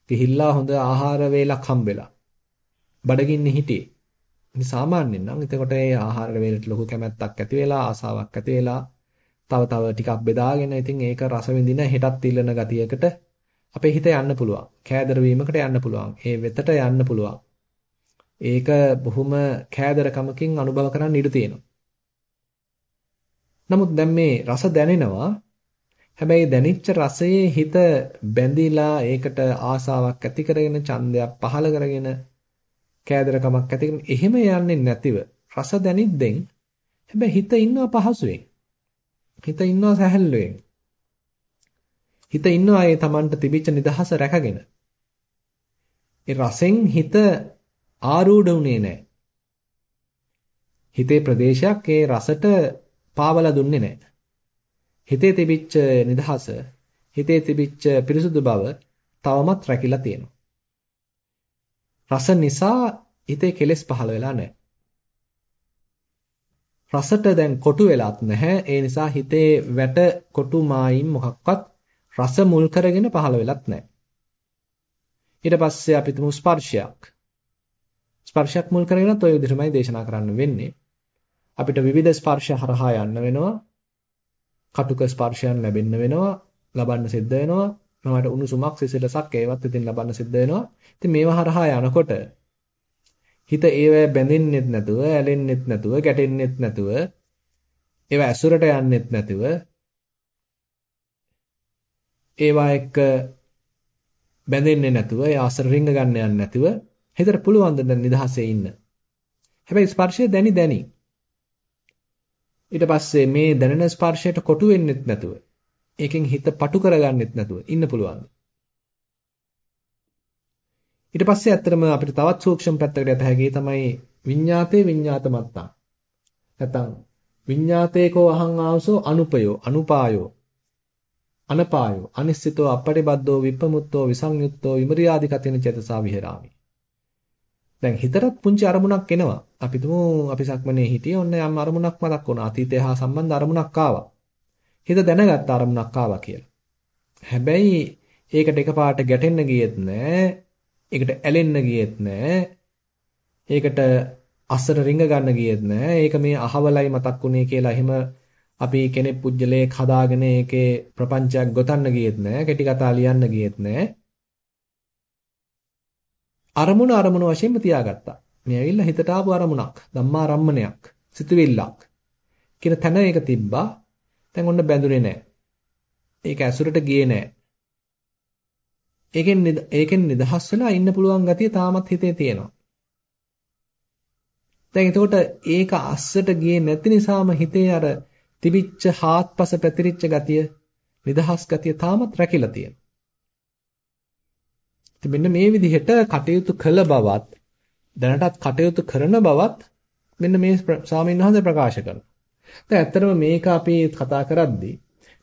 ගිහිල්ලා හොඳ ආහාර වේලක් හම්බෙලා. බඩගින්නේ හිටියේ. ඉතින් සාමාන්‍යයෙන් නම් එතකොට ඒ ආහාර වේලට ලොකු කැමැත්තක් ඇති වෙලා ආසාවක් ඇති වෙලා තව තව ටිකක් බෙදාගෙන ඉතින් ඒක රස විඳින හෙටත් ඉල්ලන ගතියකට අපේ හිත යන්න පුළුවන්. කෑදර වීමකට යන්න පුළුවන්. ඒ වෙතට යන්න පුළුවන්. ඒක බොහොම කෑදරකමකින් අනුභව කරන්න ඉඩ තියෙනවා. නමුත් දැන් මේ රස දැනෙනවා. හැබැයි දැනිච්ච රසයේ හිත බැඳිලා ඒකට ආසාවක් ඇති කරගෙන ඡන්දයක් පහළ කරගෙන කෑදරකමක් ඇති කරගෙන එහෙම යන්නේ නැතිව රස දැනිද්දෙන් හැබැයි හිත ඉන්නවා පහසුවෙන්. හිත ඉන්නවා සැහැල්ලුවෙන්. හිත ඉන්නවා ඒ Tamanට තිබිච්ච නිදහස රැකගෙන. ඒ රසෙන් හිත ආරූඪ වුණේ නැහැ. හිතේ ප්‍රදේශයක් ඒ රසට පාවලා දුන්නේ නැහැ. හිතේ තිබිච්ච නිදහස, හිතේ තිබිච්ච පිරිසුදු බව තවමත් රැකිලා තියෙනවා. රස නිසා හිතේ කෙලෙස් පහළ වෙලා නැහැ. රසට දැන් කොටු වෙලත් නැහැ. ඒ නිසා හිතේ වැට කොටු මායින් මොකක්වත් රස මුල් කරගෙන පහළ වෙලත් නැහැ. ඊට පස්සේ අපි තුමු ස්පර්ශයක්. ස්පර්ශයක් මුල් කරගෙනත් ওই විදිහටමයි දේශනා කරන්න වෙන්නේ. අපිට විවිධ ස්පර්ශ හරහා යන්න වෙනවා. කටුක ස්පර්ශයන් ලැබෙන්න වෙනවා, ලබන්න සිද්ධ වෙනවා. මමට උණුසුමක් සිසිලසක් ඒවත් ඉතින් ලබන්න සිද්ධ වෙනවා. ඉතින් මේවා හරහා යනකොට හිත ඒවැ බැඳෙන්නෙත් නැතුව, ඇලෙන්නෙත් නැතුව, ගැටෙන්නෙත් නැතුව ඒවා ඇසුරට යන්නෙත් නැතිව ඒවා එක්ක බැඳෙන්නේ නැතුව ඒ ආසර රිංග ගන්න යන්නේ නැතිව හිතට පුළුවන් ද දැන් නිදහසේ ඉන්න. හැබැයි ස්පර්ශය දැනි දැනි. ඊට පස්සේ මේ දැනෙන ස්පර්ශයට කොටු වෙන්නෙත් නැතුව ඒකෙන් හිත පටු කරගන්නෙත් නැතුව ඉන්න පුළුවන්. ඊට පස්සේ ඇත්තටම අපිට තවත් සූක්ෂම පැත්තකට යත හැකි තමයි විඤ්ඤාතේ විඤ්ඤාත මත්තා. නැත්තම් විඤ්ඤාතේකෝ අහං ආවසෝ අනුපයෝ අනුපායෝ අනපායෝ අනිශ්චිතෝ අපටිබද්දෝ විප්පමුත්තෝ විසංයුත්තෝ විමරියාදි කතින චේතසා විහෙරාමි. දැන් හිතටත් පුංචි අරමුණක් එනවා. අපි තුමු අපි සක්මනේ හිටියේ ඔන්න යම් අරමුණක් මතක් වුණා. අතීතය හා සම්බන්ධ අරමුණක් ආවා. හිත දැනගත්ත අරමුණක් ආවා කියලා. හැබැයි ඒකට එකපාරට ගැටෙන්න ගියෙත් නෑ. ඒකට ඇලෙන්න ගියෙත් නෑ. ඒකට අස්සට රිංග ගන්න ගියෙත් නෑ. ඒක මේ අහවලයි මතක් වුණේ කියලා එහෙම අපි කෙනෙක් පුජ්‍යලයක් හදාගෙන ඒකේ ප්‍රපංචයක් ගොතන්න ගියෙත් නෑ. කෙටි කතා ලියන්න ගියෙත් නෑ. අරමුණ අරමුණ වශයෙන්ම තියාගත්තා. මේ ඇවිල්ලා හිතට ආපු අරමුණක්, ධම්මා රම්මණයක්, සිතුවිල්ලක් කියන තැන ඒක තිබ්බා. දැන් ඔන්න බැඳුනේ නෑ. ඒක ඇසුරට ගියේ නෑ. ඒකෙන් ඒකෙන් නිදහස් වෙලා ඉන්න පුළුවන් ගතිය තාමත් හිතේ තියෙනවා. දැන් එතකොට ඒක අස්සට ගියේ නැති නිසාම හිතේ අර තිබිච්ච හාත්පස පැතිරිච්ච ගතිය නිදහස් ගතිය තාමත් රැකිලා තියෙනවා. ඉතින් මෙන්න මේ විදිහට කටයුතු කළ බවත් දැනටත් කටයුතු කරන බවත් මෙන්න මේ ස්වාමීන් වහන්සේ ප්‍රකාශ කරනවා. දැන් ඇත්තටම මේක අපි කතා කරද්දී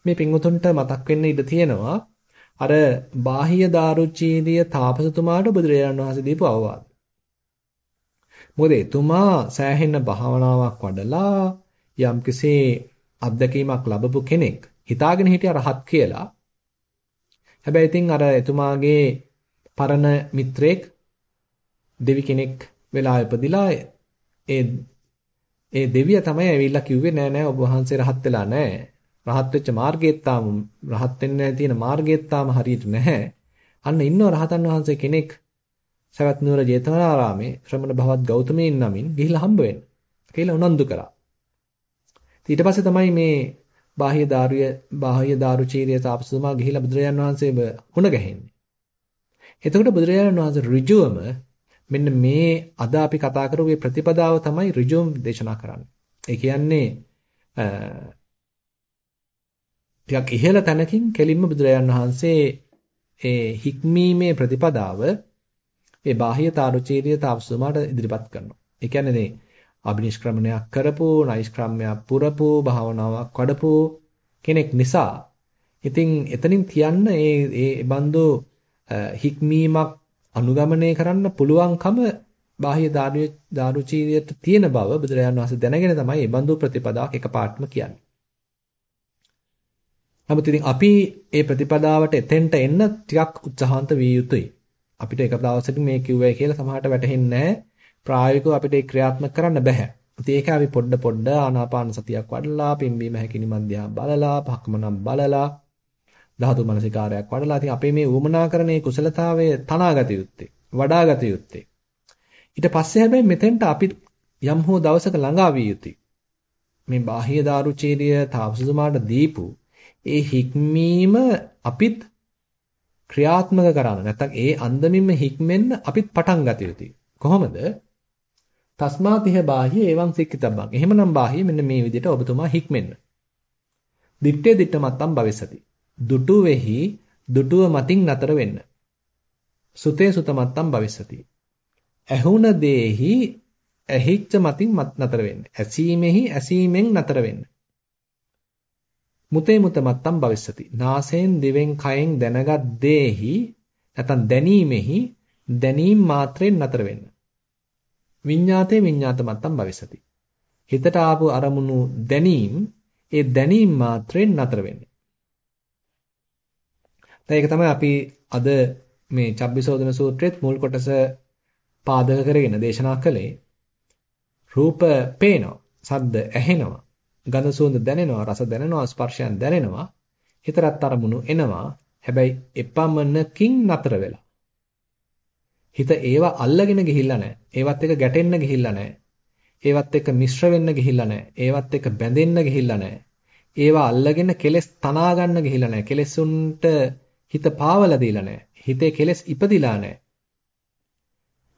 මේ පින්වුතුන්ට මතක් වෙන්න ඉඩ තියෙනවා අර බාහිය දාරුචීලිය තාපසතුමාට බුදුරජාණන් වහන්සේ දීපු අවවාද. මොකද එතුමා සෑහෙන භාවනාවක් වඩලා යම්කිසි අත්දැකීමක් ලැබපු කෙනෙක් හිතාගෙන හිටිය රහත් කියලා. හැබැයි ඉතින් අර එතුමාගේ පරණ මිත්‍රෙක් දෙවි කෙනෙක් වෙලා ඉපදිලා ඒ ඒ දෙවියා තමයි ඇවිල්ලා කිව්වේ නෑ නෑ ඔබ වහන්සේ රහත් වෙලා නෑ. රහත් වෙච්ච මාර්ගයත් තාම රහත් වෙන්න තියෙන මාර්ගයත් තාම හරියට නැහැ. අන්න ඉන්නව රහතන් වහන්සේ කෙනෙක් සවැත් නුවර ජේතවනාරාමේ ශ්‍රමණ භවත් ගෞතමයන් නමින් ගිහිල්ලා හම්බ වෙන්න කියලා උනන්දු කරා. ඊට පස්සේ තමයි මේ බාහ්‍ය දාරුය බාහ්‍ය දාරුචීරිය තාපසතුමා ගිහිලා බුදුරජාන් වහන්සේව හුණ ගැහෙන්නේ. එතකොට බුදුරජාණන් වහන්සේ ඍජුවම මෙන්න මේ අද අපි කතා කරපු මේ ප්‍රතිපදාව තමයි ඍජුවම දේශනා කරන්නේ. ඒ කියන්නේ ටිකක් ඉහළ තැනකින් කෙලින්ම බුදුරජාණන් වහන්සේ ඒ හික්මීමේ ප්‍රතිපදාව ඒ බාහ්‍ය තාරුචීරිය තාපසතුමාට ඉදිරිපත් කරනවා. ඒ කියන්නේ මේ අබිනිෂ්ක්‍රමණයක් කරපු, නයිෂ්ක්‍රම්‍යයක් පුරපු, භාවනාවක් වඩපු කෙනෙක් නිසා ඉතින් එතනින් තියන්න ඒ ඒ බඳු හික්මීමක් අනුගමනය කරන්න පුළුවන්කම බාහ්‍ය දාරුචීරියට තියෙන බව බුදුරජාණන් වහන්සේ දැනගෙන තමයි මේ බඳු ප්‍රතිපදාවක් එකපාරටම කියන්නේ. නමුත් ඉතින් අපි මේ ප්‍රතිපදාවට එතෙන්ට එන්න ටිකක් උත්සාහන්ත විය යුතුයි. අපිට එක දවසකින් මේ කිව්වයි කියලා සමහරට වැටහෙන්නේ නැහැ. ප්‍රායෝගිකව අපිට ඒක ක්‍රියාත්මක කරන්න බෑ. ඉතින් ඒක අපි පොඩ පොඩ ආනාපාන සතියක් වඩලා, පිම්බීම හැකිනි මධ්‍යහා බලලා, භක්මනම් බලලා, ධාතු මනසිකාරයක් වඩලා. ඉතින් අපේ මේ උමනා කරන මේ කුසලතාවය තනාගත යුත්තේ, වඩාගත යුත්තේ. ඊට පස්සේ හැබැයි මෙතෙන්ට අපි යම් හෝ දවසක ළඟා විය යුතුයි. මේ බාහ්‍ය දාරුචීරිය තාපසතුමාට දීපු ඒ හික්මීම අපිත් ක්‍රියාත්මක කරන්න නැත්නම් ඒ අන්දමින්ම හික්මෙන්න අපිත් පටන් ගත යුතුයි. කොහොමද? තස්මාතිහ බාහ්‍ය එවං සික්කිතබ්බං. එහෙමනම් බාහ්‍ය මෙන්න මේ විදිහට ඔබතුමා හික්මෙන්න. දිත්තේ දිට්ට මත්තම් භවිසති. දුටු වෙහි දුටුව මතින් නතර වෙන්න. සුතේ සුත මත්තම් භවිසති. ඇහුණ දේහි ඇහිච්ච මතින් මත් නතර වෙන්න. ඇසීමෙහි ඇසීමෙන් නතර වෙන්න. මුතේ මුත මත්තම් භවිසති. නාසයෙන් දිවෙන් කයෙන් දැනගත් දේහි නැත්නම් දැනීමෙහි දැනීම් මාත්‍රයෙන් නතර වෙන්න. විඤ්ඤාතේ විඤ්ඤාත මත්තම් භවිසති. හිතට ආපු අරමුණු දැනීම් ඒ දැනීම් මාත්‍රයෙන් නතර වෙන්නේ. දැන් ඒක තමයි අපි අද මේ චබ්බිසෝදන සූත්‍රයේත් මුල් කොටස පාදක කරගෙන දේශනා කළේ. රූප පේනවා, සද්ද ඇහෙනවා, ගඳ සුවඳ දැනෙනවා, රස දැනෙනවා, ස්පර්ශයන් දැනෙනවා. හිතරත් අරමුණු එනවා. හැබැයි එපමණකින් නතර වෙලා. හිත ඒවා අල්ලගෙන ගිහිල්ලා නැහැ. ඒවත් එක ගැටෙන්න ගිහිල්ලා නැහැ. ඒවත් එක්ක මිශ්‍ර වෙන්න ගිහිල්ලා නැහැ. ඒවත් එක්ක බැඳෙන්න ගිහිල්ලා නැහැ. ඒවා අල්ලගෙන කෙලස් තනා ගන්න ගිහිල්ලා නැහැ. කෙලෙසුන්ට හිත පාවලා දීලා නැහැ. හිතේ කෙලස් ඉපදිලා නැහැ.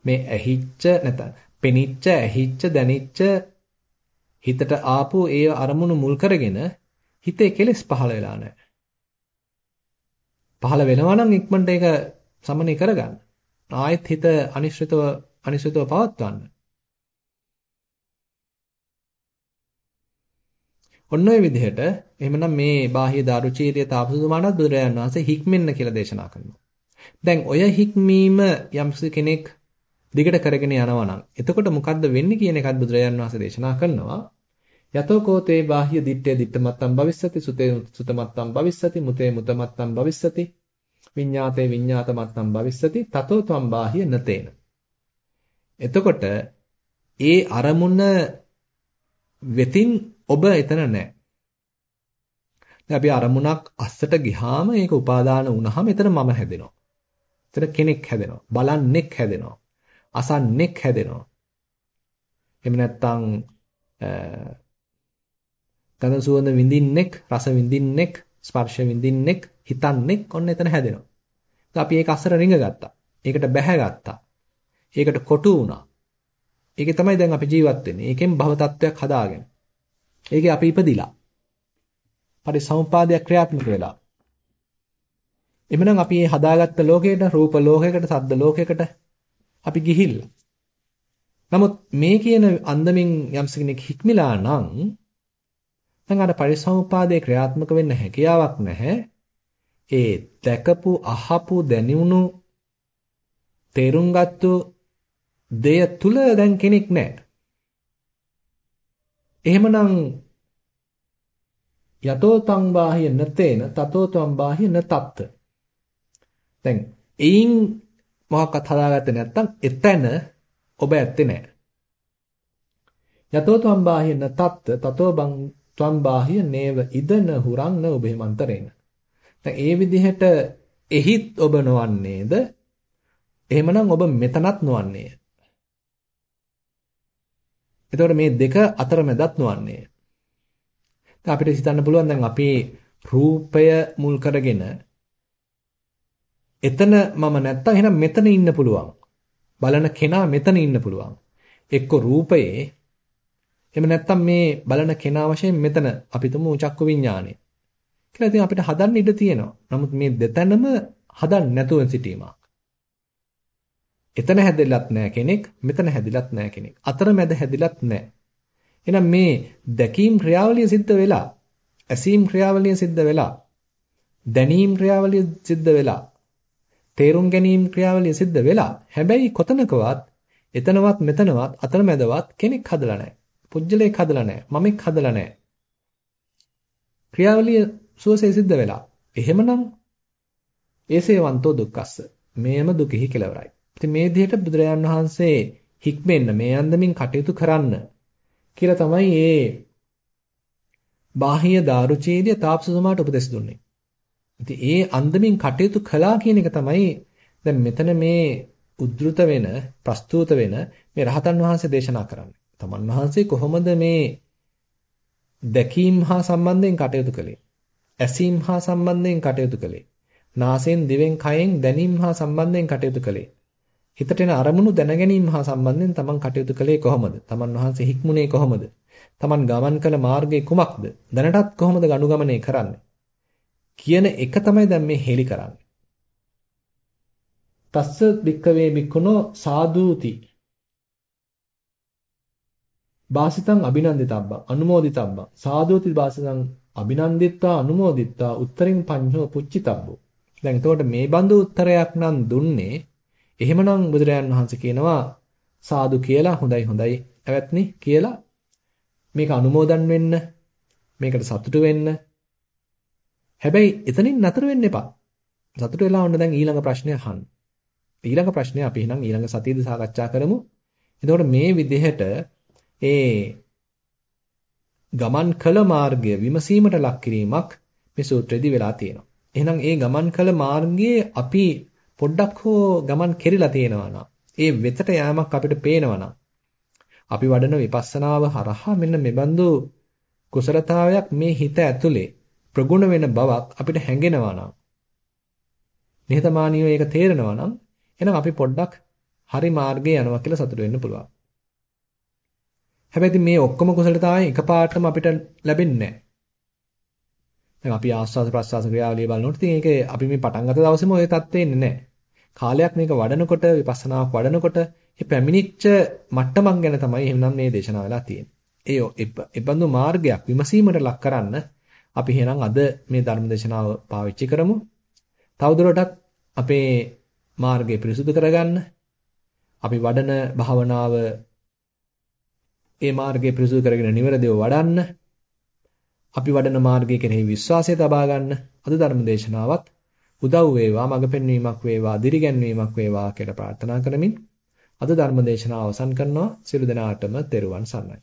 මේ ඇහිච්ච නැත්නම් පෙනිච්ච ඇහිච්ච දැනිච්ච හිතට ආපු ඒ අරමුණු මුල් කරගෙන හිතේ කෙලස් පහළ වෙලා නැහැ. පහළ වෙනවා නම් ඉක්මනට ඒක සමනය කරගන්න. ආයෙත් හිත අනිශ්චිතව අනිශ්චිතව පවත්වන්න. ඔන්න ඔය විදිහට එහෙමනම් මේ බාහ්‍ය දාරුචීරිය තාපසතුමාණන් බුදුරජාණන් වහන්සේ හික්මෙන්න කියලා දේශනා කරනවා. දැන් ඔය හික්මීම යම්ස කෙනෙක් දිගට කරගෙන යනවා නම් එතකොට මොකද්ද වෙන්නේ කියන එකත් බුදුරජාණන් වහන්සේ දේශනා කරනවා. යතෝ කෝතේ බාහ්‍ය දිත්තේ දිත්තමත්තම් භවිස්සති සුතේ සුතමත්තම් භවිස්සති මුතේ මුතමත්තම් භවිස්සති විඤ්ඤාතේ විඤ්ඤාතමත්තම් භවිස්සති තතෝ ත්වම් බාහ්‍ය නතේන. එතකොට ඒ අරමුණ වෙතින් ඔබ එතන නැහැ. දැන් අපි අරමුණක් අස්සට ගිහාම ඒක උපාදාන වුණාම එතන මම හැදෙනවා. එතන කෙනෙක් හැදෙනවා. බලන්නෙක් හැදෙනවා. අසන්නෙක් හැදෙනවා. එහෙම නැත්නම් ගඳ සුවඳ විඳින්නෙක්, රස විඳින්නෙක්, ස්පර්ශ විඳින්නෙක්, හිතන්නෙක් ඔන්න එතන හැදෙනවා. අපි ඒක අස්සට රිංගගත්තා. ඒකට බැහැගත්තා. ඒකට කොටු වුණා. ඒකේ තමයි දැන් අපි ජීවත් වෙන්නේ. ඒකෙන් භව තත්වයක් හදාගෙන. ඒකේ අපි ඉපදිලා. පරිසම්පාදයක් ක්‍රියාත්මක වෙලා. එමනම් අපි මේ හදාගත්ත ලෝකයට රූප ලෝකයකට සද්ද ලෝකයකට අපි ගිහිල්ලා. නමුත් මේ කියන අන්දමින් යම්ස කෙනෙක් හික්මිලා නම් දැන් අර පරිසම්පාදයේ ක්‍රියාත්මක වෙන්න හැකියාවක් නැහැ. ඒ දැකපු අහපු දැනුණු තේරුම් ගත්තු දෙය තුල දැන් කෙනෙක් නැහැ. එහෙමනම් යතෝ තං බාහිය නතේන තතෝ තං බාහිය නතත්ත. දැන් එයින් මොකක්වත් හදාගත්තේ නැත්නම් එතන ඔබ ඇත්තේ නැහැ. යතෝ තං බාහිය නතත්ත තතෝ බං තං බාහිය නේව ඉදන හුරන්න ඔබේ මන්තරේන. දැන් ඒ විදිහට එහිත් ඔබ නොවන්නේද? එහෙමනම් ඔබ මෙතනත් නොවන්නේය. එතකොට මේ දෙක අතරමැදත් නොවන්නේ. දැන් අපිට හිතන්න පුළුවන් දැන් අපි රූපය මුල් කරගෙන එතන මම නැත්තම් එහෙනම් මෙතන ඉන්න පුළුවන්. බලන කෙනා මෙතන ඉන්න පුළුවන්. එක්ක රූපයේ එහෙම නැත්තම් මේ බලන කෙනා වශයෙන් මෙතන අපි තුමු චක්කු විඥානය. කියලා ඉතින් අපිට හදන්න ඉඩ තියෙනවා. නමුත් මේ දෙතැනම හදන්න නැතුව සිටීමක්. එතන හැදෙලත් නැහැ කෙනෙක්, මෙතන හැදිලත් නැහැ කෙනෙක්. අතරමැද හැදිලත් නැහැ. එහෙනම් මේ දැකීම් ක්‍රියාවලිය සිද්ධ වෙලා, ඇසීම් ක්‍රියාවලිය සිද්ධ වෙලා, දැනීම් ක්‍රියාවලිය සිද්ධ වෙලා, තේරුම් ගැනීම ක්‍රියාවලිය සිද්ධ වෙලා. හැබැයි කොතනකවත් එතනවත් මෙතනවත් අතරමැදවත් කෙනෙක් හදලා නැහැ. පුජ්‍යලයක් හදලා නැහැ. මමෙක් හදලා නැහැ. ක්‍රියාවලිය සුවසේ සිද්ධ වෙලා. එහෙමනම් ඒසේවන්තෝ දුක්ඛස්ස. මේම දුකෙහි කෙලවරයි. ඉතින් මේ විදිහට බුදුරජාන් වහන්සේ හික්මෙන්න මේ අන්දමින් කටයුතු කරන්න කියලා තමයි මේ බාහ්‍ය දාරුචීරිය තාපසතුමාට උපදෙස් දුන්නේ. ඉතින් ඒ අන්දමින් කටයුතු කළා කියන එක තමයි දැන් මෙතන මේ උද්ෘත වෙන ප්‍රස්තුත වෙන මේ රහතන් වහන්සේ දේශනා කරන්නේ. තමන් වහන්සේ කොහොමද මේ දැකීම් හා සම්බන්ධයෙන් කටයුතු කළේ? ඇසීම් හා සම්බන්ධයෙන් කටයුතු කළේ? නාසයෙන් දිවෙන් කයෙන් දැනීම් හා සම්බන්ධයෙන් කටයුතු කළේ? හිතට එන අරමුණු දැනගැනීම හා සම්බන්ධයෙන් තමන් කටයුතු කළේ කොහොමද? තමන් වහන්සේ හික්මුනේ කොහොමද? තමන් ගමන් කළ මාර්ගය කුමක්ද? දැනටත් කොහොමද ගනුගමනය කරන්නේ? කියන එක තමයි දැන් මේ හෙලි කරන්නේ. තස්ස බික්කවේ බික්කුණෝ සාදූති වාසිතං අභිනන්දිතබ්බං අනුමෝදිතබ්බං සාදූති වාසිතං අභිනන්දිත්වා අනුමෝදිත්වා උත්තරින් පඤ්ඤෝ පුච්චිතබ්බෝ දැන් එතකොට මේ බඳු උත්තරයක් නම් දුන්නේ එහෙමනම් බුදුරජාන් වහන්සේ කියනවා සාදු කියලා හොඳයි හොඳයි ඇවැත්නි කියලා. මේක අනුමෝදන් වෙන්න මේකට සතුටු වෙන්න. හැබැයි එතනින් නතර වෙන්න එපා. සතුටු වෙලා ඔන්න දැන් ඊළඟ ප්‍රශ්නය අහන්න. ඊළඟ ප්‍රශ්නය අපි එහෙනම් ඊළඟ සතියේදී සාකච්ඡා කරමු. එතකොට මේ විදිහට ඒ ගමන් කළ මාර්ගය විමසීමට ලක් කිරීමක් මේ සූත්‍රයේදී වෙලා තියෙනවා. එහෙනම් ඒ ගමන් කළ මාර්ගයේ අපි පොඩ්ඩක් හෝ ගමන් කෙරිලා තියෙනවා ඒ වෙතට යෑමක් අපිට පේනවා අපි වඩන විපස්සනාව හරහා මෙන්න මෙබඳු කුසලතාවයක් මේ හිත ඇතුලේ ප්‍රගුණ වෙන බවක් අපිට හැඟෙනවා නම් නිහතමානීව ඒක තේරෙනවා නම් එහෙනම් අපි පොඩ්ඩක් හරි මාර්ගේ යනවා කියලා සතුට වෙන්න පුළුවන්. හැබැයි මේ ඔක්කොම කුසලතාවයන් එකපාරටම අපිට ලැබෙන්නේ නැහැ. දැන් අපි ආස්වාද ප්‍රසවාස ක්‍රියාවලිය බලනකොට ඉතින් ඒක අපි මේ පටන් ගත්ත දවසේම ওই தත්ත්වෙ ඉන්නේ නැහැ. කාලයක් මේක වඩනකොට විපස්සනාවක් වඩනකොට මේ පැමිණිච්ච මට්ටමක් ගැන තමයි එහෙනම් මේ දේශනාව වෙලා තියෙන්නේ. ඒ එබඳු මාර්ගයක් විමසීමට ලක් කරන්න අපි එහෙනම් අද මේ ධර්ම දේශනාව පාවිච්චි කරමු. තවදුරටත් අපේ මාර්ගය පිරිසුදු කරගන්න අපි වඩන භාවනාව ඒ මාර්ගය පිරිසුදු කරගෙන නිවැරදිව වඩන්න අපි වඩන මාර්ගය කෙරෙහි විශ්වාසය තබා ගන්න අද ධර්ම දේශනාවත් උදව් වේවා මඟ පෙන්වීමක් වේවා දිරිගැන්වීමක් වේවා කියලා ප්‍රාර්ථනා කරමින් අද ධර්ම දේශනාව අවසන් කරනවා. සියලු දෙනාටම තෙරුවන් සරණයි.